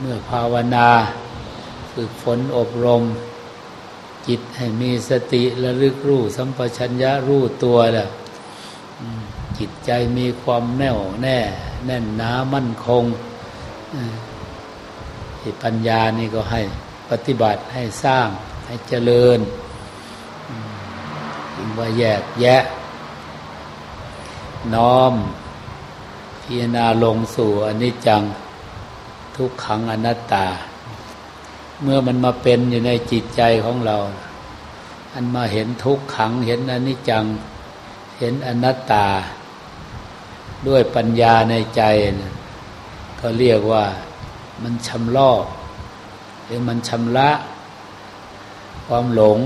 เมื่อภาวนา ฝึกฝนอบรม จิตให้มีสติระลึกรู้สัมปชัญญะรู้ตัวแล้วจิตใจมีความแน่วแน่ แน่นหนามั่นคงที่ปัญญานี่ก็ให้ปฏิบัติให้สร้างให้เจริญถึงว่าแยกแยะ น้อม พิจารณาลงสู่อนิจจัง ทุกขังอนัตตา เมื่อมันมาเป็นอยู่ในจิตใจของเรา อันมาเห็นทุกขัง เห็นอนิจจัง เห็นอนัตตา ด้วยปัญญาในใจก็เรียกว่ามันชำลอกหรือมันชำระ ความหลง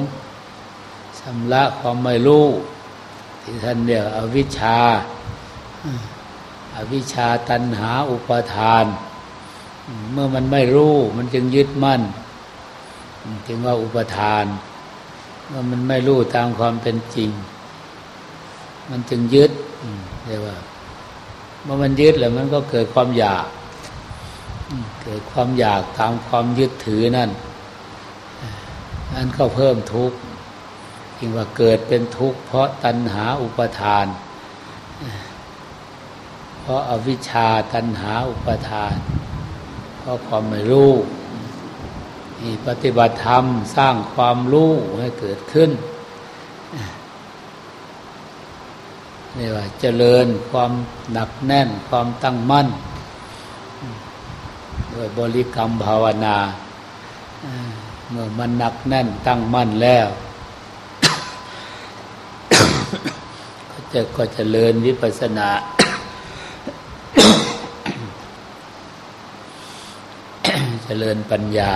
ชำระความไม่รู้ที่ท่านเรียกอวิชชาอวิชชาตันหาอุปทาน เมื่อมันไม่รู้ มันจึงยึดมั่น จึงว่าอุปทานเมื่อมันไม่รู้ตามความเป็นจริง มันจึงยึดเรียกว่าเมื่อมันยึดแล้วมันก็เกิดความอยากเกิดความอยากตามความยึดถือนั่นนั่นก็เพิ่มทุกข์จึงว่าเกิดเป็นทุกข์เพราะตัณหาอุปทาน เพราะอาวิชชาตัณหาอุปทาน เพราะความไม่รู้ นี่ปฏิบัติธรรมสร้างความรู้ให้เกิดขึ้นนี่ว่าเจริญความหนักแน่นความตั้งมั่น โดยบริกรรมภาวนาเมื่อมันหนักแน่นตั้งมั่นแล้ว ก็จะก็จะเลินวิปัสสนาเจริญปัญญา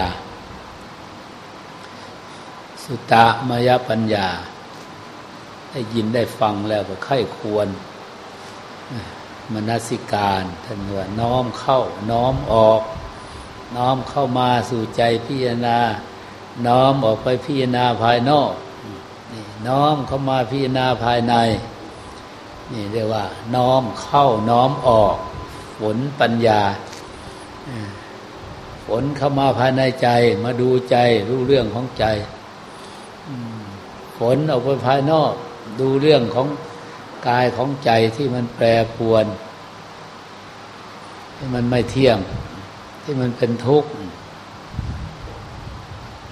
สุตะมยปัญญา ได้ยินได้ฟังแล้วก็ไข้ควร มนสิการท่านว่าน้อมเข้า น้อมออก น้อมเข้ามาสู่ใจพิจารณา น้อมออกไปพิจารณาภายนอกนี่น้อมเข้ามาพิจารณาภายใน นี่เรียกว่า น้อมเข้าน้อมออก ฝนปัญญาฝนเข้ามาภายในใจ มาดูใจรู้เรื่องของใจ ฝนออกไปภายนอก ดูเรื่องของกายของใจที่มันแปรปวน ที่มันไม่เที่ยง ที่มันเป็นทุกข์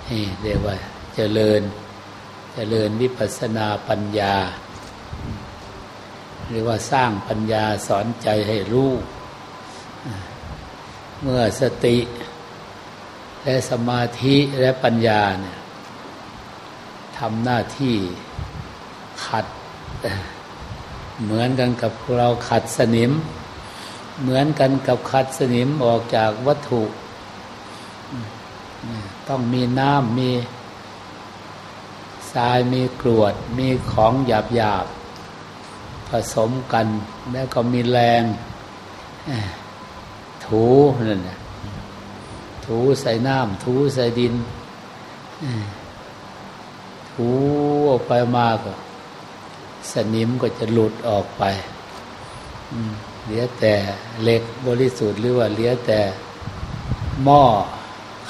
นี่เรียกว่าเจริญ เจริญวิปัสนาปัญญา หรือว่าสร้างปัญญาสอนใจให้รู้ เมื่อสติ และสมาธิและปัญญาเนี่ย ทำหน้าที่ขัด เหมือนกันกับเราขัดสนิม เหมือนกันกับขัดสนิมออกจากวัตถุ ต้องมีน้ำมีทรายมีกรวด มีของหยาบหยาบผสมกัน แล้วก็มีแรง ถูนั่นนะถูใส่น้ำถูใส่ดิน ถูออกไปมากก็สนิมก็จะหลุดออกไปเหลือแต่เหล็กบริสุทธิ์หรือว่าเหลือแต่หม้อ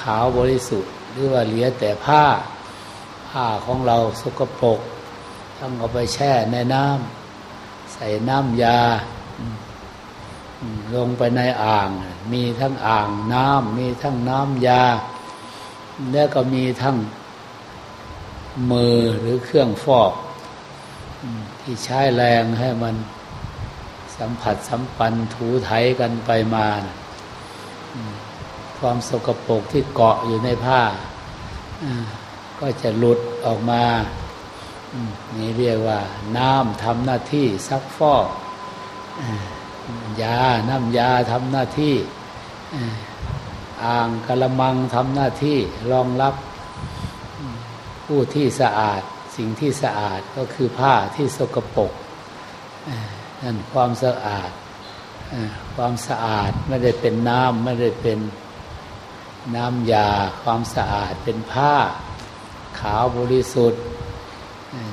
ขาวบริสุทธิ์ หรือว่าเหลือแต่ผ้า ผ้าของเราสกปรกต้องเอาไปแช่ในน้ำใส่น้ำยา ลงไปในอ่าง มีทั้งอ่างน้ำมีทั้งน้ำยา แล้วก็มีทั้ง มือหรือเครื่องฟอก ที่ใช้แรงให้มันสัมผัสสัมปันถูไถกันไปมานะความสกปรกที่เกาะอยู่ในผ้า ก็จะหลุดออกมานี่เรียกว่า น้ำทำหน้าที่ซักฟอกยา น้ำยาทำหน้าที่ อ่างกระมังทำหน้าที่รองรับ ผู้ที่สะอาดสิ่งที่สะอาดก็คือผ้าที่สกปรกนั่นความสะอาดความสะอาดไม่ได้เป็นน้ำไม่ได้เป็นน้ำยาความสะอาดเป็นผ้าขาวบริสุทธิ์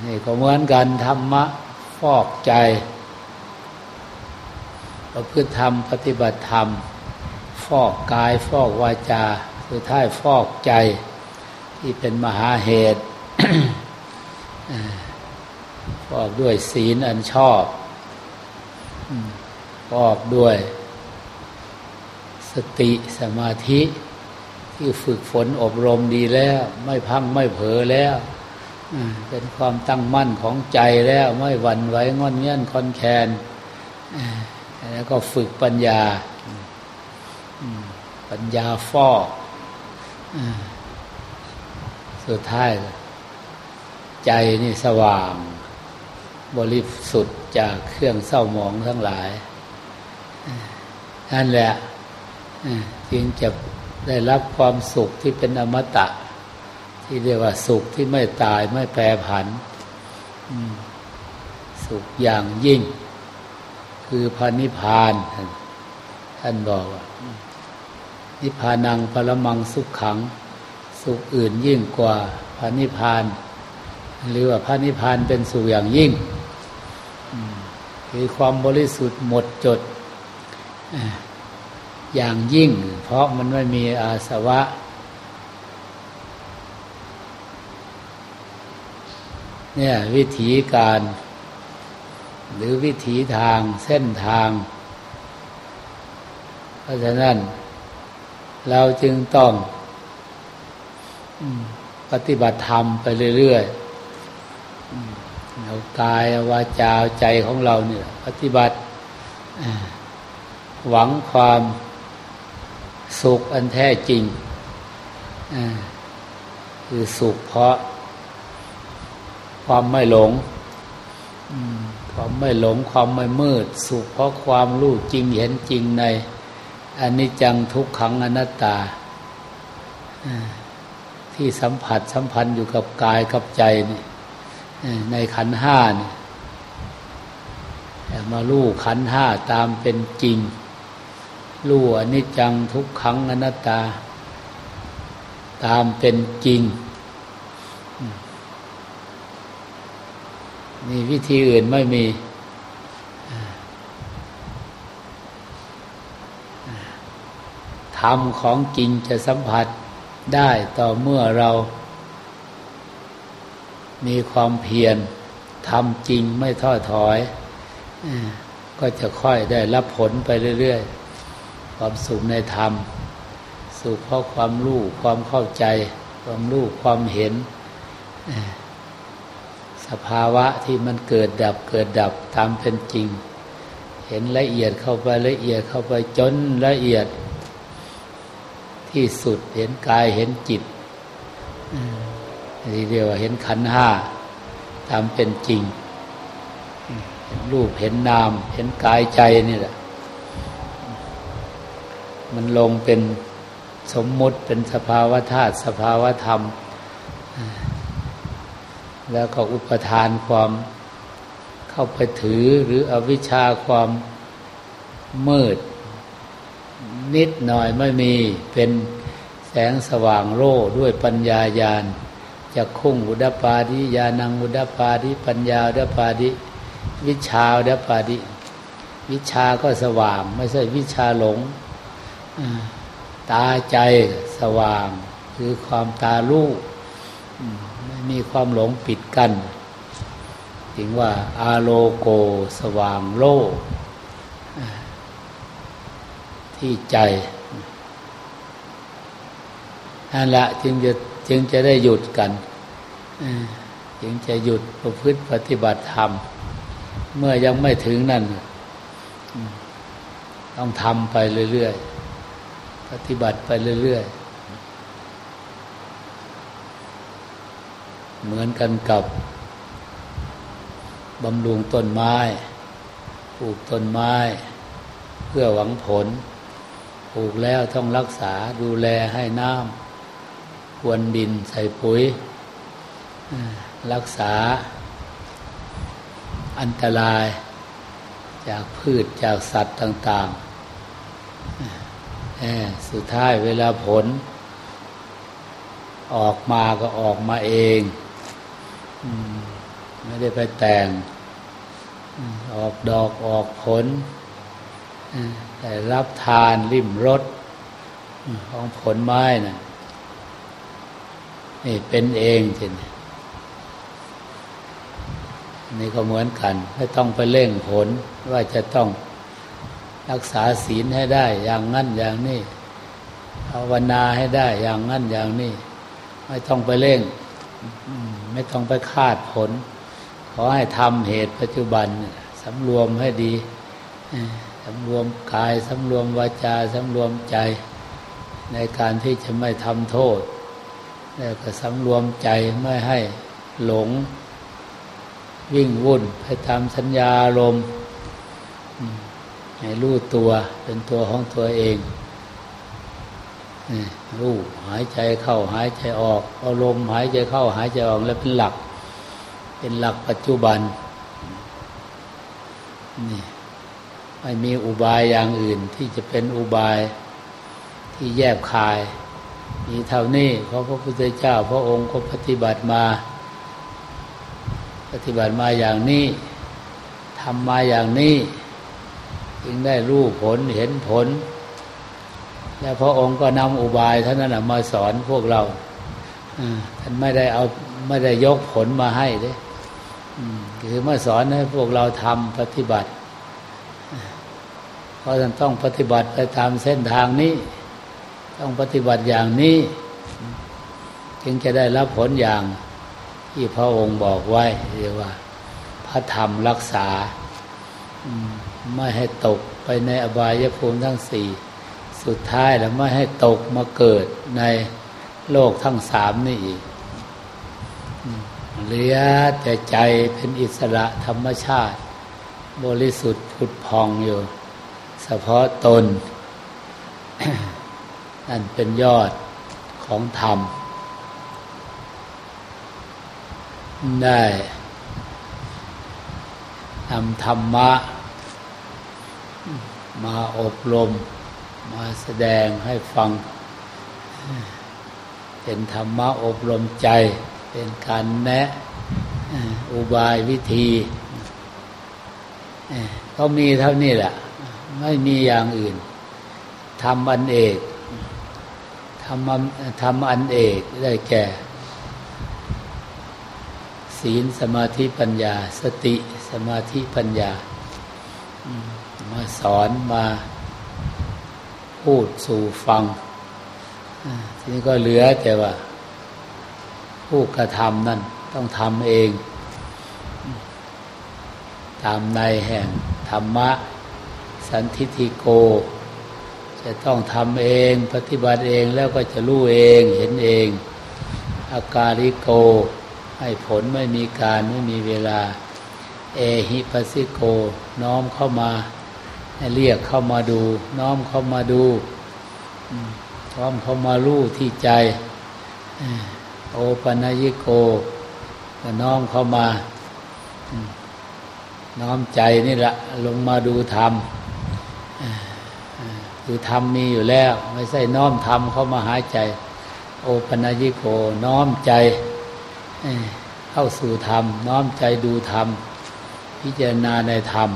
นี่ก็เหมือนกันธรรมะฟอกใจประพฤติธรรมปฏิบัติธรรม ฟอกกายฟอกวาจา สุดท้ายฟอกใจ ที่เป็นมหาเหตุฟอกด้วยศีลอันชอบประกด้วย สติสมาธิที่ฝึกฝนอบรมดีแล้ว ไม่พังไม่เผลอแล้วเป็นความตั้งมั่นของใจแล้วไม่หวั่นไหวงอนเงี้ยนคอนแคนแล้วก็ฝึกปัญญาปัญญาฟอก สุดท้าย ใจนี่สว่าง บริสุทธิ์จากเครื่องเศร้าหมองทั้งหลายนั่นแหละจึงจะได้รับความสุขที่เป็นอมตะ ที่เรียกว่าสุขที่ไม่ตายไม่แปรผัน สุขอย่างยิ่ง คือพระนิพพาน ท่านบอกว่านิพพานังปรมังสุขขัง สุขอื่นยิ่งกว่าพระนิพพาน หรือว่าพระนิพพานเป็นสุขอย่างยิ่งคือความบริสุทธิ์หมดจด อย่างยิ่ง เพราะมันไม่มีอาสวะ เนี่ยวิธีการ หรือวิถีทางเส้นทาง เพราะฉะนั้น เราจึงต้อง ปฏิบัติธรรมไปเรื่อยๆเอากายวาจาใจของเราเนี่ยปฏิบัติหวังความสุขอันแท้จริงคือสุขเพราะ ความไม่หลงความไม่หลงความไม่มืด สุขเพราะความรู้จริงเห็นจริงในอันนี้จังทุกขังอนัตตา ที่สัมผัสสัมพันธ์อยู่กับกายกับใจนี่ในขันห้านี่มาลู่ขันห้าตามเป็นจริงลู่อนิจจังทุกขังอนัตตา ตามเป็นจริงนี่วิธีอื่นไม่มี ธรรมของจริงจะสัมผัส ได้ต่อเมื่อเรา มีความเพียรทำจริงไม่ท้อถอยก็จะค่อยได้รับผลไปเรื่อยๆ ความสุขในธรรม สุขเพราะความรู้ความเข้าใจ ความรู้ความเห็น สภาวะที่มันเกิดดับเกิดดับตามเป็นจริง เห็นละเอียดเข้าไปละเอียดเข้าไปจนละเอียด ที่สุด เห็นกายเห็นจิตที่เรียกว่าเห็นขันห้าตามเป็นจริง เห็นรูปเห็นนาม เห็นกายใจนี่แหละ มันลงเป็นสมมุติเป็นสภาวะธาตุสภาวะธรรม แล้วก็อุปทานความเข้าไปถือหรืออวิชชาความมืด นิดหน่อยไม่มีเป็นแสงสว่างโร่ด้วยปัญญาญาณจะคุ้งอุดปาดิญาณังอุดปาดิปัญญาอุดปาดิวิชาอุดปาดิวิชาก็สว่าง ไม่ใช่วิชาหลงตาใจสว่าง คือความตาลูกไม่มีความหลงปิดกัน้นถึงว่าอาโลโกสว่างโล ที่ใจนั่นแหละจึงจะจึงจะได้หยุดกันจึงจะหยุดประพฤติปฏิบัติธรรม เมื่อยังไม่ถึงนั่น ต้องทำไปเรื่อยๆ ปฏิบัติไปเรื่อยๆ เหมือนกันกับบำรุงต้นไม้ ปลูกต้นไม้ เพื่อหวังผล ปลูกแล้วต้องรักษาดูแลให้น้ำควนดินใส่ปุ๋ย รักษา อันตราย จากพืชจากสัตว์ต่างๆ สุดท้ายเวลาผล ออกมาก็ออกมาเอง ไม่ได้ไปแต่ง ออกดอกออกผล แต่รับทานริมรสของผลไม้นะ่ะนี่เป็นเองจริงนี่ก็เหมือนกันไม่ต้องไปเร่งผลว่าจะต้องรักษาศีลให้ได้ อย่างนั้นอย่างนี้ภาวนาให้ได้ อย่างนั้นอย่างนี้ไม่ต้องไปเร่ง ไม่ต้องไปคาดผล ขอให้ทำเหตุปัจจุบันสำรวมให้ดี สำรวมกายสำรวมวาจาสำรวมใจ ในการที่จะไม่ทำโทษ แล้วก็สำรวมใจไม่ให้หลง วิ่งวุ่นให้ทำสัญญาลมให้รู้ตัวเป็นตัวของตัวเองรู้หายใจเข้าหายใจออกเอาลมหายใจเข้าหายใจออกแล้วเป็นหลัก เป็นหลักปัจจุบันนี่ ไม่มีอุบายอย่างอื่นที่จะเป็นอุบายที่แยบคาย มีเท่านี้เพราะพระพุทธเจ้า พระองค์ก็ปฏิบัติมา ปฏิบัติมาอย่างนี้ทำมาอย่างนี้ จึงได้รู้ผลเห็นผล แล้วพระองค์ก็นำอุบายท่านนั้นมาสอนพวกเราท่านไม่ได้เอาไม่ได้ยกผลมาให้เลยคือมาสอนให้พวกเราทำปฏิบัติ เพราะท่านต้องปฏิบัติไปตามเส้นทางนี้ ต้องปฏิบัติอย่างนี้ จึงจะได้รับผลอย่างที่พระองค์บอกไว้เรียกว่า พระธรรมรักษาไม่ให้ตกไปในอบายภูมิทั้งสี่ สุดท้ายแล้วไม่ให้ตกมาเกิดในโลกทั้งสามนี่อีกเหลือแต่ใจเป็นอิสระธรรมชาติ บริสุทธิ์ผุดพองอยู่ เฉพาะตน นั่นเป็นยอดของธรรม ได้นำธรรมะ มาอบรม มาแสดงให้ฟัง เป็นธรรมะอบรมใจ เป็นการแนะอุบายวิธี ก็มีเท่านี้แหละ ไม่มีอย่างอื่นทำอันเอกทำทำอันเอกได้แก่ ศีลสมาธิปัญญา สติสมาธิปัญญา มาสอนมาพูดสู่ฟัง ทีนี้ก็เหลือแต่ว่า ผู้กระทำนั่นต้องทำเอง ตามในแห่งธรรมะ สันทิติโก จะต้องทำเองปฏิบัติเองแล้วก็จะรู้เองเห็นเองอาการิโก ให้ผลไม่มีการไม่มีเวลา เอหิปัสิโก น้อมเข้ามาเรียกเข้ามาดู น้อมเข้ามาดูน้อมเข้ามารู้ที่ใจ โอปัญญิโกน้อมเข้ามา น้อมใจนี่แหละลงมาดูธรรม คือธรรมมีอยู่แล้ว ไม่ใช่น้อมธรรมเข้ามาหายใจ โอปัญญิโกน้อมใจเข้าสู่ธรรม น้อมใจดูธรรม พิจารณาในธรรม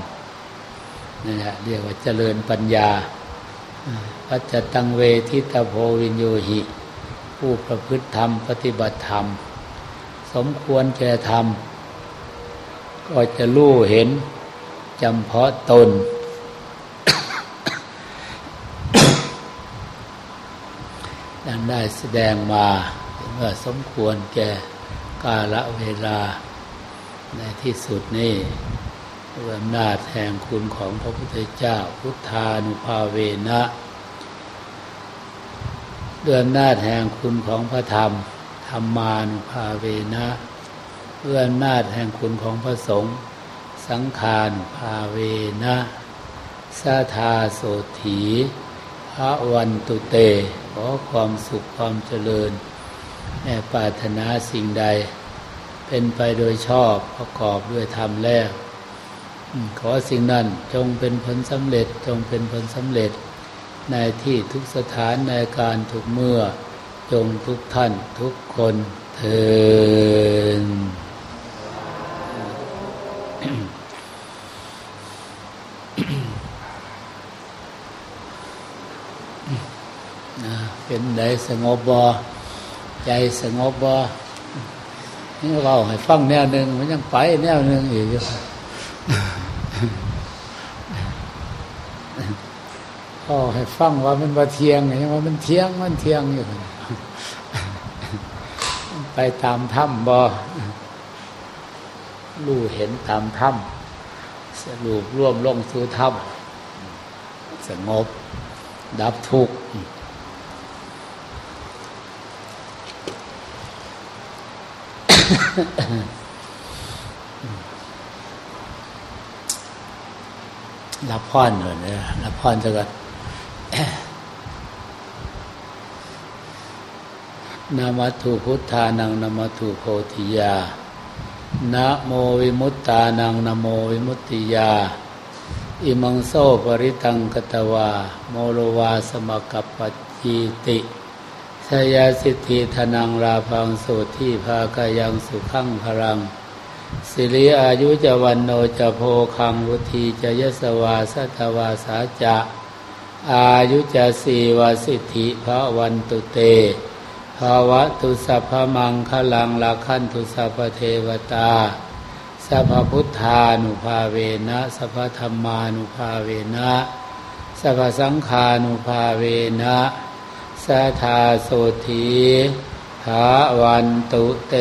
นี่แหละเรียกว่าเจริญปัญญาปัจจตังเวทิตาโพวินโยหิ ผู้ประพฤติธรรม ปฏิบัติธรรม สมควรแก่ธรรม ก็จะรู้เห็นจำเพาะตนดัง ได้แสดงมาเมื่อสมควรแก่กาลเวลา ในที่สุดนี้ด้วยอำนาจแห่งคุณของพระพุทธเจ้าพุทธานุภาเวนะด้วยอำนาจแห่งคุณของพระธรรม ธรรมานุภาเวนะด้วยอำนาจแห่งคุณของพระสงฆ์สังฆานุภาเวนะสาธาโสถีพระวันตุเต ขอความสุขความเจริญแม่ปรารถนาสิ่งใด เป็นไปโดยชอบประกอบด้วยธรรมแล้วขอสิ่งนั้นจงเป็นผลสำเร็จจงเป็นผลสำเร็จ ในที่ทุกสถานในการทุกเมื่อ จงทุกท่านทุกคนเทิน เป็นไหนสงบบ่ใจสงบบ่นี่เราให้ฟังแนวหนึ่งมันยังไปแนวหนึ่งอีกอยู่ก็ให้ฟังว่ามันว่าเทียงไงว่ามันเทียงมันเทียงอยู่ไปตามถ้ำบ่รู้เห็นตามถ้ำสรุปร่วมลงสู่ถ้ำสงบ ดับทุกข์ รับพรหน่อยนะรับพรจะกันนามัตุพุทธานังนามัตุโพธิยานะโมวิมุตตานังนโมวิมุตติยา อิมังโซปริตังกตวา โมโลวาสมกัปปจิติ สยาสิทธิธนังราพังสุที่ภากายังสุขังพรัง สิริอายุจวันโนจะโพคังวุธีจะยสวาสัตวาสาจะ อายุจะสีวาสิทธิพระวันตุเตภาวะตุสัพพมังคลังลาคันตุสัพเทวตาสัพพุทธานุภาเวนะสัพธรรมานุภาเวนะสัพสังฆานุภาเวนะ สัทาโสธีภาวันตุเต